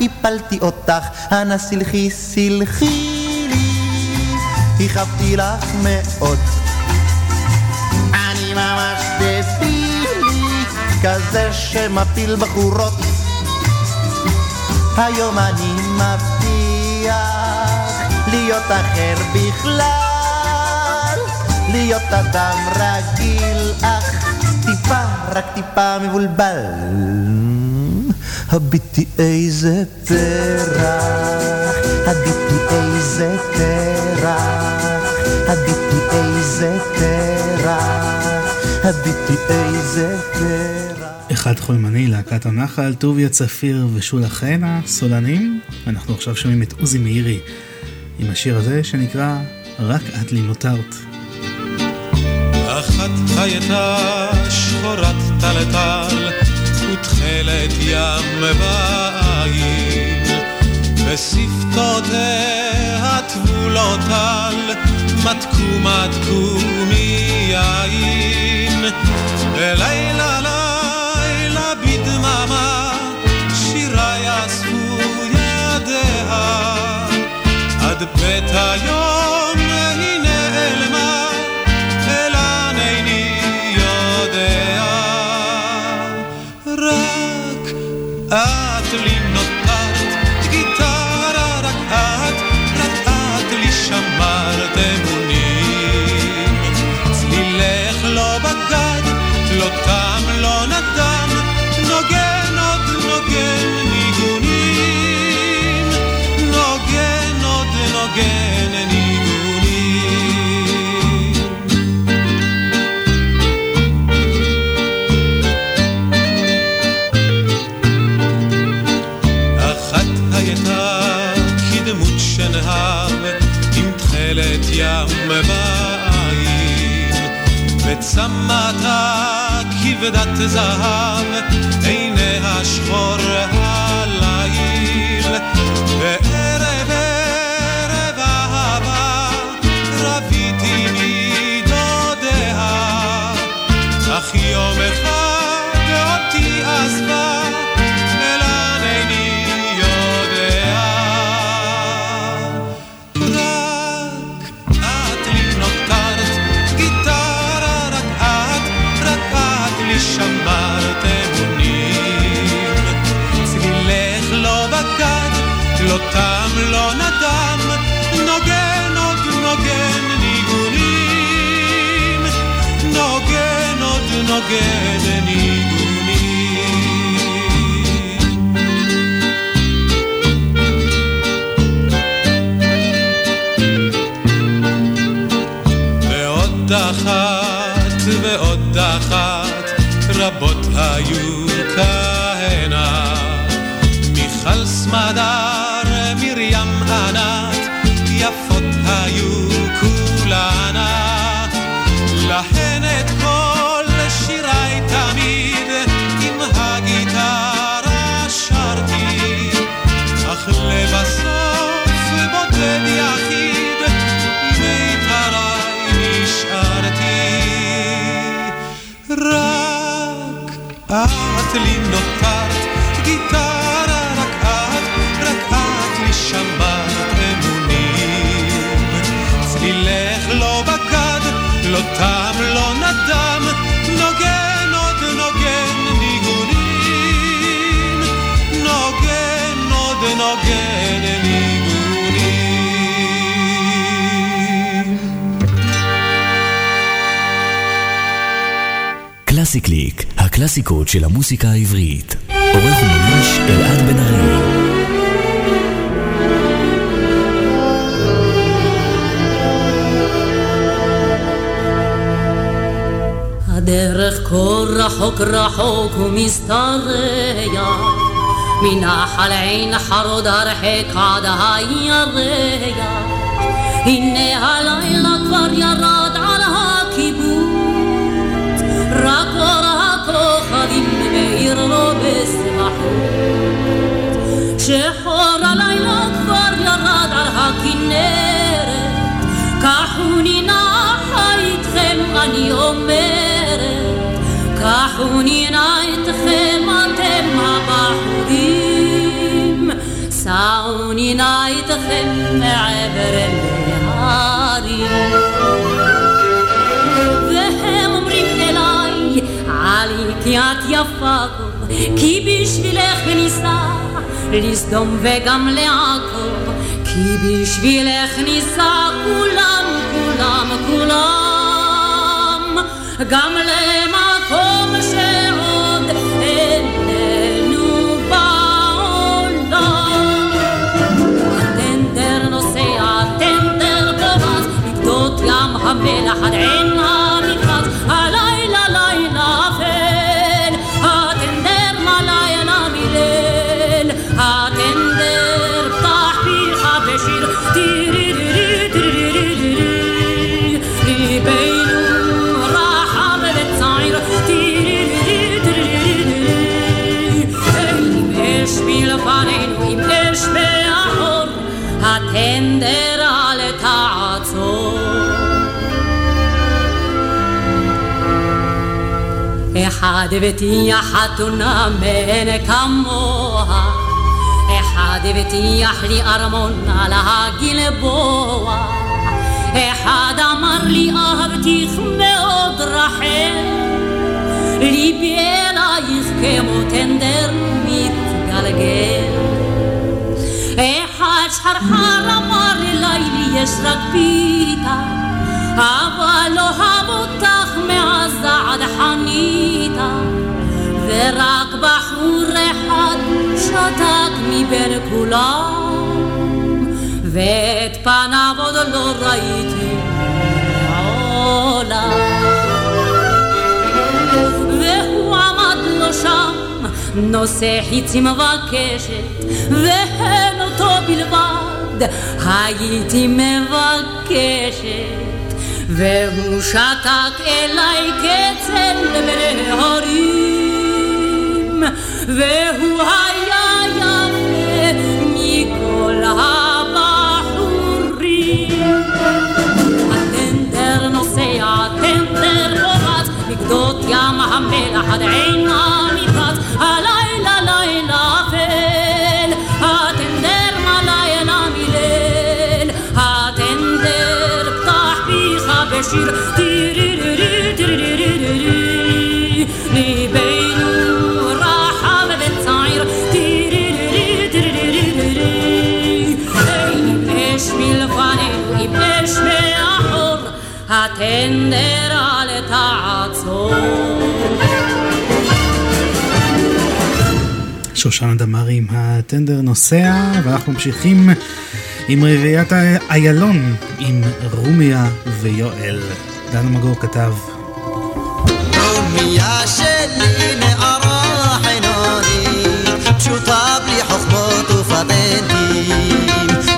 הפלתי אותך, אנא סלחי סלחי לי. הכאבתי לך מאוד. אני ממש כזה שמפיל בחורות היום אני מבטיח להיות אחר בכלל להיות אדם רגיל אך טיפה, רק טיפה מבולבל הביטי איזה פרח, הביטי איזה פרח, הביטי איזה פרח, הביטי איזה פרח. אחד חולמני, להקת הנחל, טוביה צפיר ושולה חנה, סולנים. אנחנו עכשיו שומעים את עוזי מאירי עם השיר הזה שנקרא "רק את לי נותרת". אחת הייתה שחורת טלטל ותכלת ים בעין בשפתותיה טבולות על מתקו מתקו מיין ולילה לילה בדממה שירה יאספו ידיה? עד בית היום היא נעלמה אלא איני יודע. רק את לי וצמתה כבדת זהב עיניה שחור קלאסי קליק, הקלאסיקות של המוסיקה העברית. עורך ומגיש אלעד בן ארי. הדרך כה רחוק רחוק ומשתרע מנחל עין חרוד הרחק עד הירח הנה הלילה כבר ירד שחור הלילה כבר ירד על הכנרת קחוני נחה איתכם אני אומרת. קחוני נא איתכם אתם הבחורים. סעוני נא איתכם מעבר להרים והם אומרים אליי עלי כי את יפה כי בשבילך ניסע לסדום וגם לעכו כי בשבילך ניסע כולם כולם כולם. גם למקום שעוד איננו בעולם. הטנדר נוסע, הטנדר פורץ בגדות ים המלח עד עין הטנדר אל תעצור אחד הבטיח חתונה מאין כמוה אחד הבטיח לי ארמון על הגלבוע אחד אמר לי אהבתיך מאוד רחל ליבי אלייך כמו טנדר מתגלגל אחד שחרחר אמר לילי יש רק פיתה אבל אוהב אותך מעזה עד חניתה ורק בחור אחד שתק מבין כולם ואת פניו עוד לא ראיתי והוא עמד לו שם נושא חיצים מבקשת והן אותו בלבד הייתי מבקשת והוא שתק אליי כצל בהרים והוא היה יפה מכל הבחורים. הטנדר נוסע, הטנדר פורץ מגדות ים המלח עד עין המפרץ אין נרה לתעצור. שושנה דמארי עם הטנדר נוסע, ואנחנו ממשיכים עם רביעיית איילון, עם רומיה ויואל. דן מגור כתב. רומיה שלי נערה חנונית, פשוטה בלי חוכמות ופטנטים.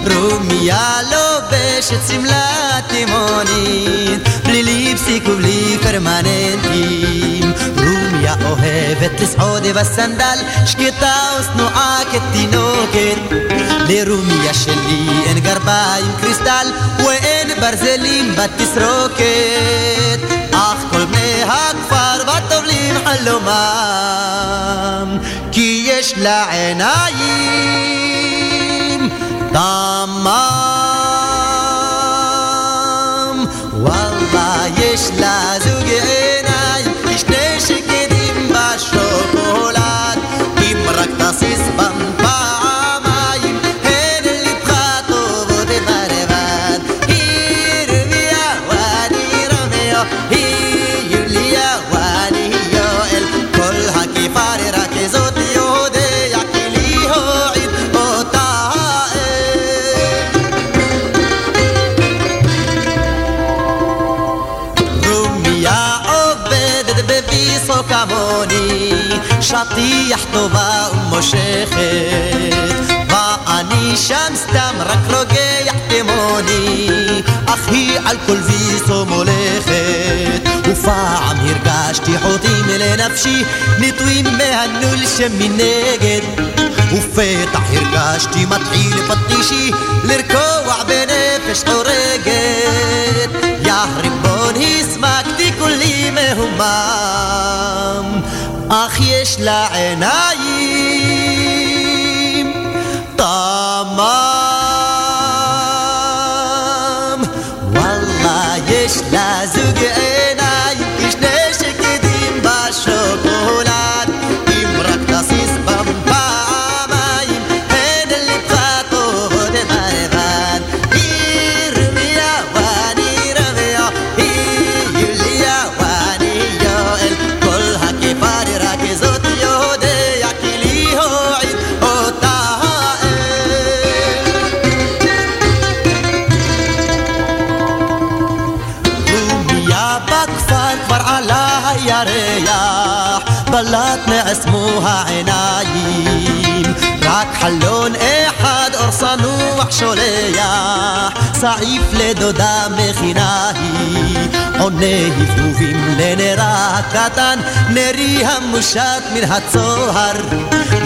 רומיה לובשת שמלה תימונית, בלי ליפסיק ובלי פרמננטים. רומיה אוהבת לסעוד בסנדל, שקטה ושנואה כתינוקת. לרומיה שלי אין גרביים קריסטל, ואין ברזלים בתסרוקת. אך כל בני הכפר בטובלים חלומם, כי יש לה עיניים תמם. וואלה, שטיח טובה ומושכת, ואני שם סתם רק רוגע כמוני, אך היא על כל ויסו מולכת, ופעם הרגשתי חוטאים לנפשי, נטועים מהנול שמנגד, ופתח הרגשתי מתחיל פטישי, לרקוע בנפש חורגת, יא ריבון הסמקתי כולי מהומם, אך יש לה עיניים תמם. העיניים, רק חלון אחד אור צנוח שולח, סעיף לדודה מכינה היא, עונה הבהובים לנרה הקטן, נרי המושט מן הצוהר.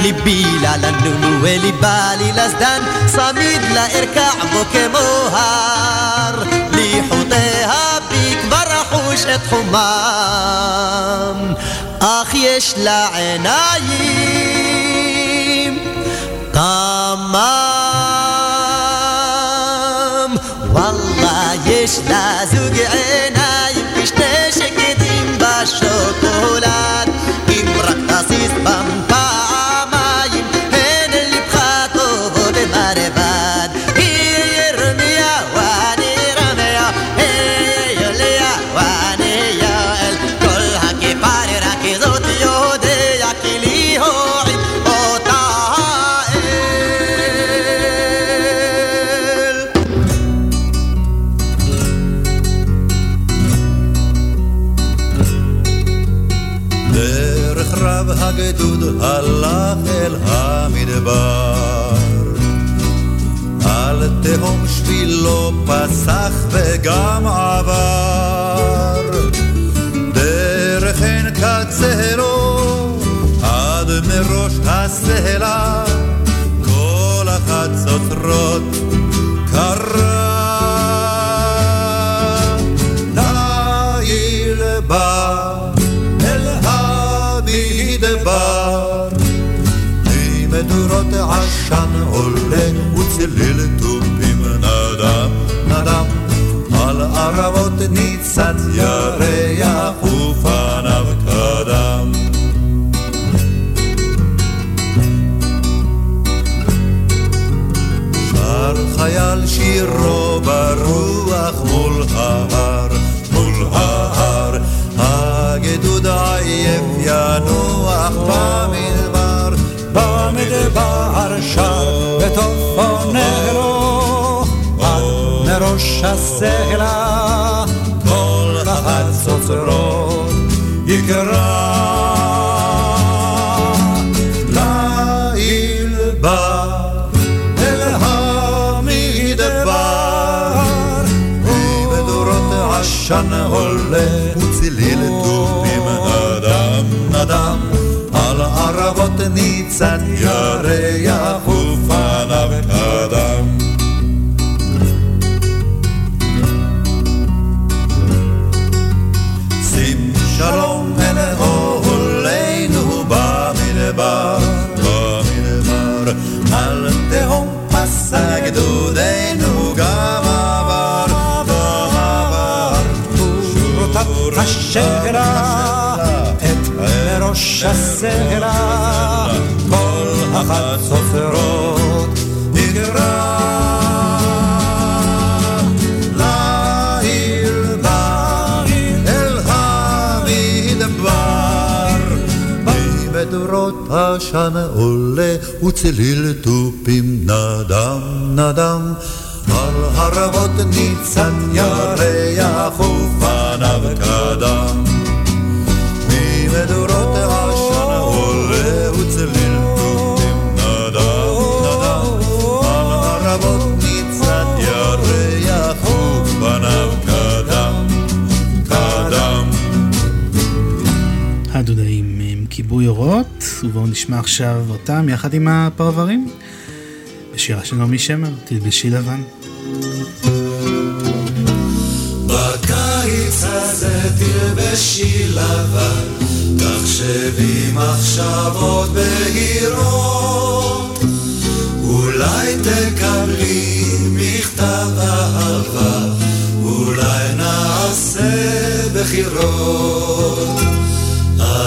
ליבי לה לנונו וליבה לי לזדן, צמיד לה ארקע בו כמו הר. לי חוטיה בי כבר אחוש את חומם, אך יש לה עיניים תמם. וואלה, יש לה זוג עיניים כשני שקדים בשוקולד, אם רק תסיס בם פסח וגם עבר הסלע, כל החצוצרות יקרא. ליל בא אל המדבר, ומדורות עשן עולה, וצליל תופים נדם נדם, על ערבות ניצן ירח ראש הסלע, כל החצוצרות נקרא לעיר בא אל המדבר. ממדורות עשן עולה וצליל תופים נדם נדם. על הרבות ניצן ירח ופניו קדם ובואו נשמע עכשיו אותם יחד עם הפרברים. בשירה של נעמי שמר, תלבשי לבן. בקיץ הזה תלבשי לבן, תחשבי מחשבות בהירות. אולי תקבלי מכתב אהבה, אולי נעשה בחירות.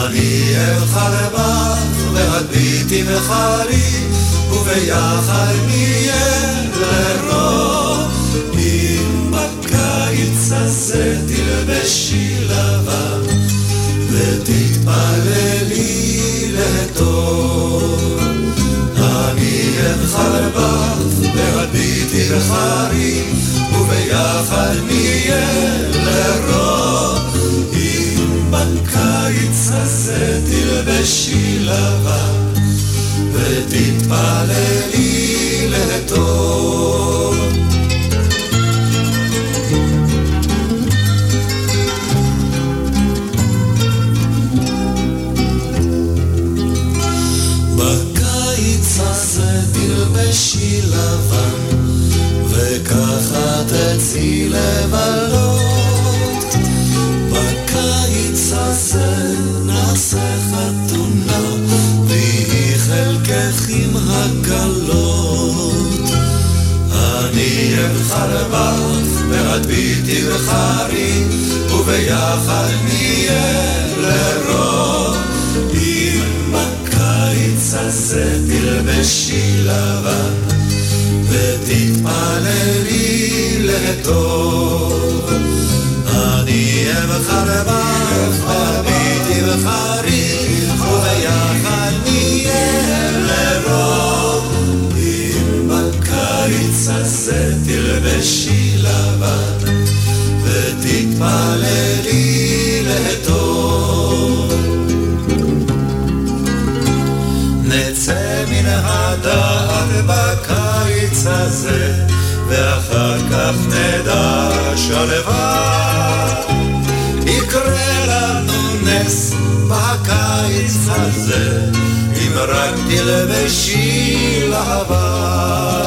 אני אבחר בך והביטי בחרי, וביחד נהיה לרוב. אם בקיץ הזה תלבשי לבן, ותתפללי לטוב. אני אבחר בך והביטי בחרי, וביחד נהיה לרוב. הזה תלבשי לבן, ותתפללי לטוב. בקיץ הזה תלבשי לבן, וככה תצאי לבלות. בך, ואת ביתי בחרי, וביחד נהיה לרוב. אם בקיץ הזה תלבשי לבן, ותתפללי לטוב. אני אבחר בך, וביתי בחרי, וביחד נהיה לרוב. אם בקיץ הזה תלבשי לבן, ותתפללי לטוב. נצא מן הדעת בקיץ הזה, ואחר כך נדע שלווה. יקרה לנו נס בקיץ הזה, אם רק תלבשי לבן.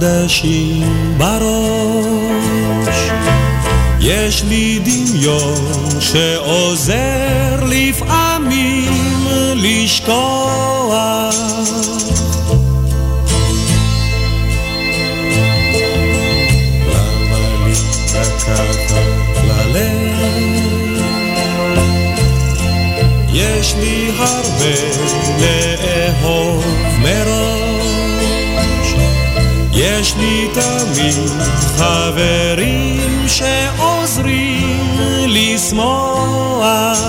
חדשים בראש. יש לי דמיון שעוזר לפעמים לשכוח. יש לי הרבה לאהוב יש לי תמיד חברים שעוזרים לשמוח.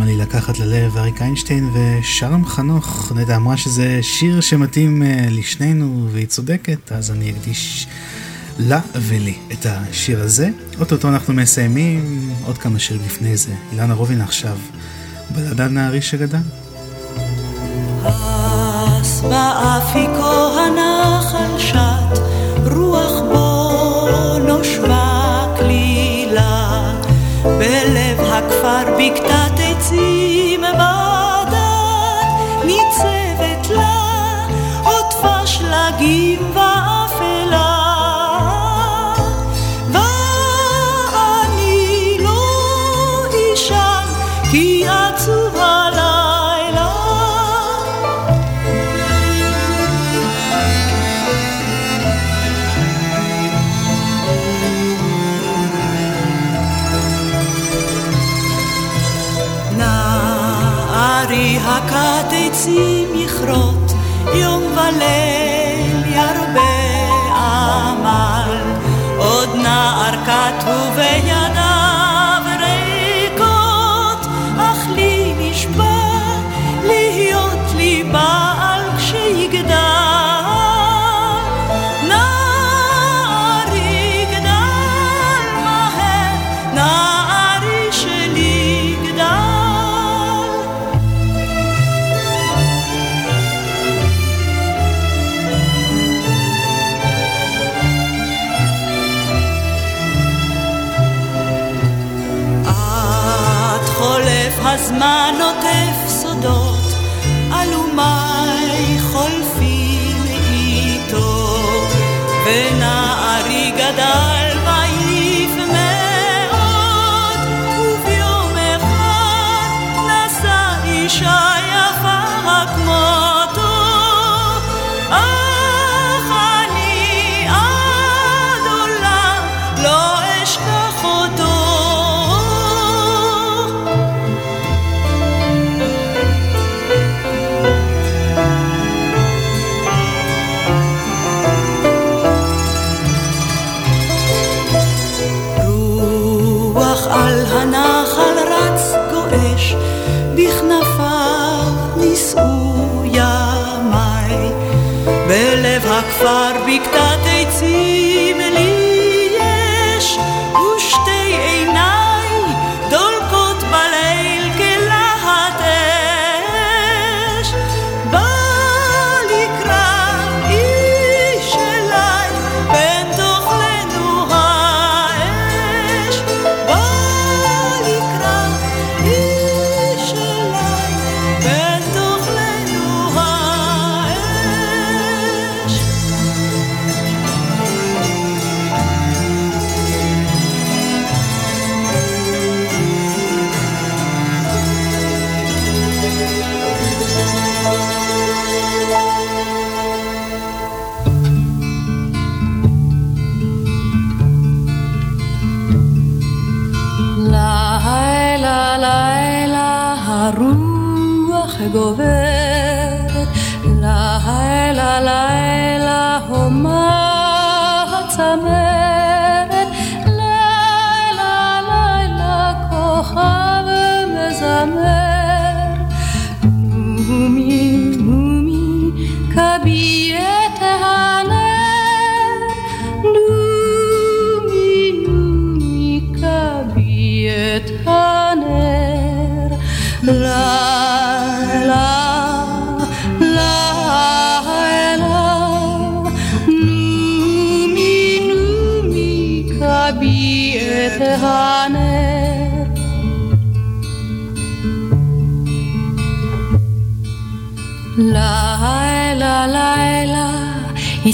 למה לי לקחת ללב אריק איינשטיין ושלום חנוך. נדע אמרה שזה שיר שמתאים אה, לשנינו והיא צודקת, אז אני אקדיש לה ולי את השיר הזה. אוטוטו אנחנו מסיימים, עוד כמה שירים לפני זה. אילנה רובין עכשיו, בלדת נערי שגדל. אז באפיקו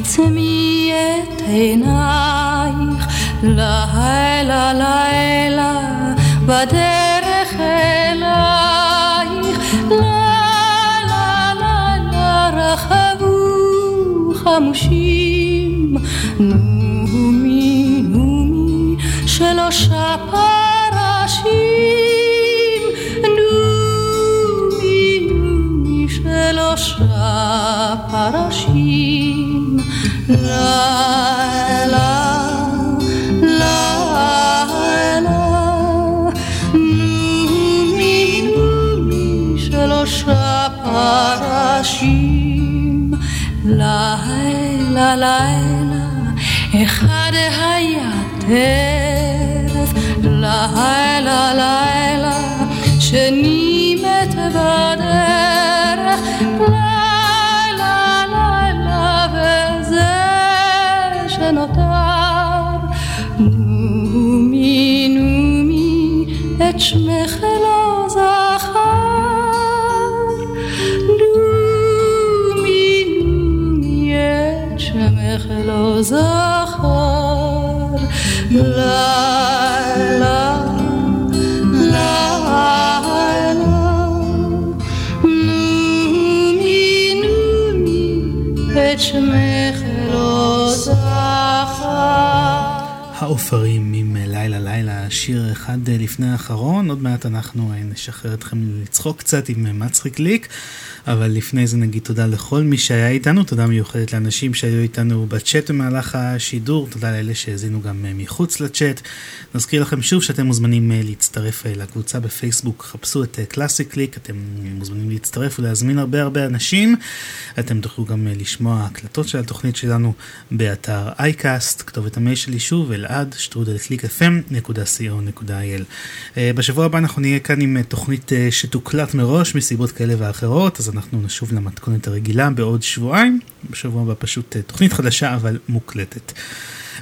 עצמי את עינייך, לילה לילה בדרך אלייך, לה לה לה לה רחבו חמושים. פרשים. לילה לילה אחד היה טרף, לילה לילה שני מת בדרך. את שמך לא זכר. לומי, לומי, את שמך לא זכר. אחד אה, לפני האחרון, עוד מעט אנחנו אה, נשחרר אתכם לצחוק קצת עם אה, מצחיק ליק. אבל לפני זה נגיד תודה לכל מי שהיה איתנו, תודה מיוחדת לאנשים שהיו איתנו בצ'אט במהלך השידור, תודה לאלה שהאזינו גם אה, מחוץ לצ'אט. נזכיר לכם שוב שאתם מוזמנים אה, להצטרף אה, לקבוצה בפייסבוק, חפשו את קלאסי קליק, אתם מוזמנים להצטרף ולהזמין הרבה הרבה אנשים. אתם תוכלו גם לשמוע הקלטות של התוכנית שלנו באתר אייקאסט, כתובת המייל שלי שוב, אלעד, שטרודל. בשבוע הבא אנחנו נהיה כאן עם תוכנית שתוקלט מראש מסיבות כאלה ואחרות, אז אנחנו נשוב למתכונת הרגילה בעוד שבועיים. בשבוע הבא פשוט תוכנית חדשה אבל מוקלטת.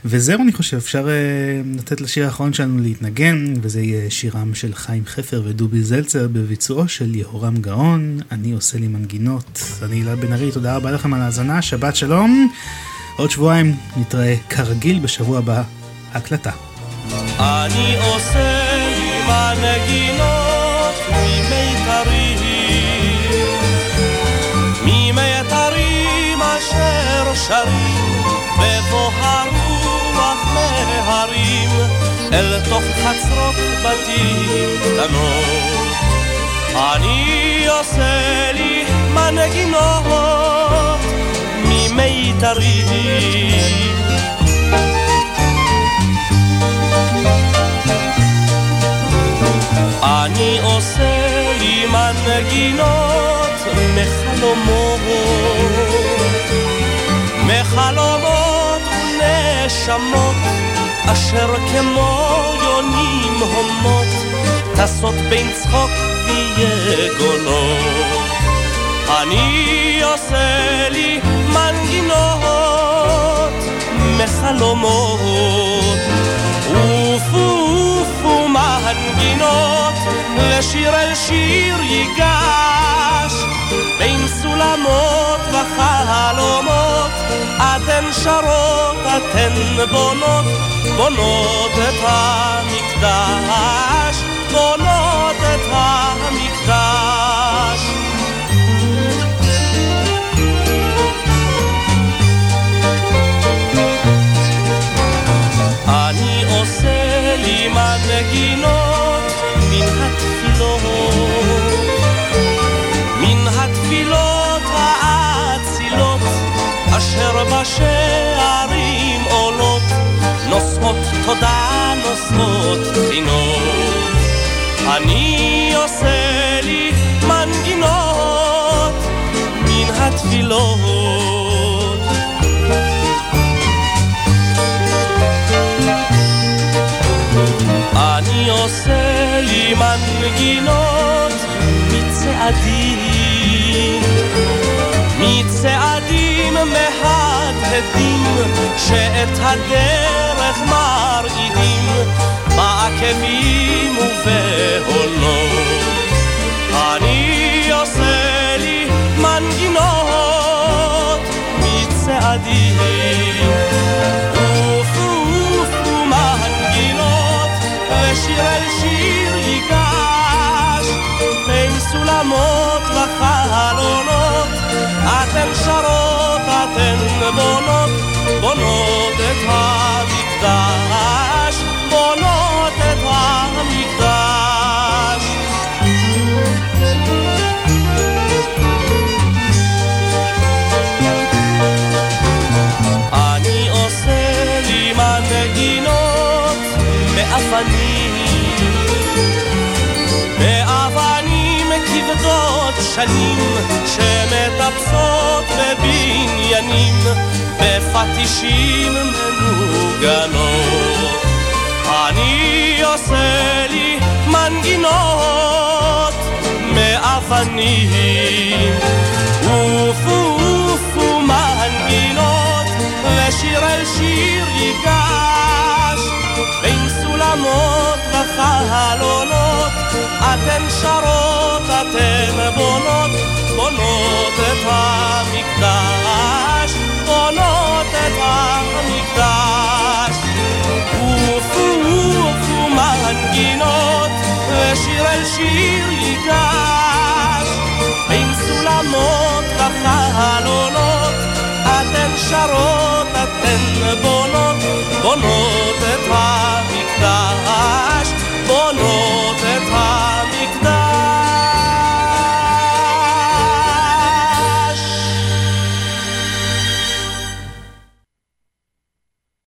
וזהו אני חושב, אפשר uh, לתת לשיר האחרון שלנו להתנגן, וזה יהיה שירם של חיים חפר ודובי זלצר בביצועו של יהורם גאון, אני עושה לי מנגינות. אני אלעד בן ארי, תודה רבה לכם על ההאזנה, שבת שלום. עוד שבועיים נתראה כרגיל בשבוע הבא, הקלטה. אני עושה לי מנגינות אשר שרים בבוא הרוח מהרים אל תוך חצרות בתים קטנות. אני עושה לי מנגינות ממיתרים אני עושה לי מנגינות מחלומות, מחלומות ונשמות, אשר כמו יונים הומות, טסות בין צחוק ויגונות. אני עושה לי מנגינות מחלומות, ופו מנגינות, לשיר אל שיר ייגש, סולמות וחלומות, אתן שרות, אתן בונות, בונות את המקדש, בונות את המקדש. אני עושה לי מנגינות בשערים עולות, נושאות תודה, נושאות חינות. אני עושה לי מנגינות מן התפילות. אני עושה לי מנגינות מצעדים, מצעדים מהדהדים שאת הדרך מרעידים בעקבים ובהולות. אני עושה לי מנגינות מצעדים ושיר אל שיר ייגש בין סולמות אתן בונות, את המקדש, בונות את המקדש. אני עושה לי מנגינות מאבנים, מאבנים כבדות שנים שמטפסות בבניינים בפטישים מנוגנות. אני עושה לי מנגינות מאבנים. ופו ופו מנגינות ושיר אל שיר ייגש. בין סולמות וחלונות אתן שרות, אתן בונות, עולות את המקדש, עולות את המקדש. עופו עופו מנגינות, ושיר אל שיר ייגש. עם סולמות וחלונות, אתן שרות, אתן בונות, בונות את המקדש, בונות את המקדש.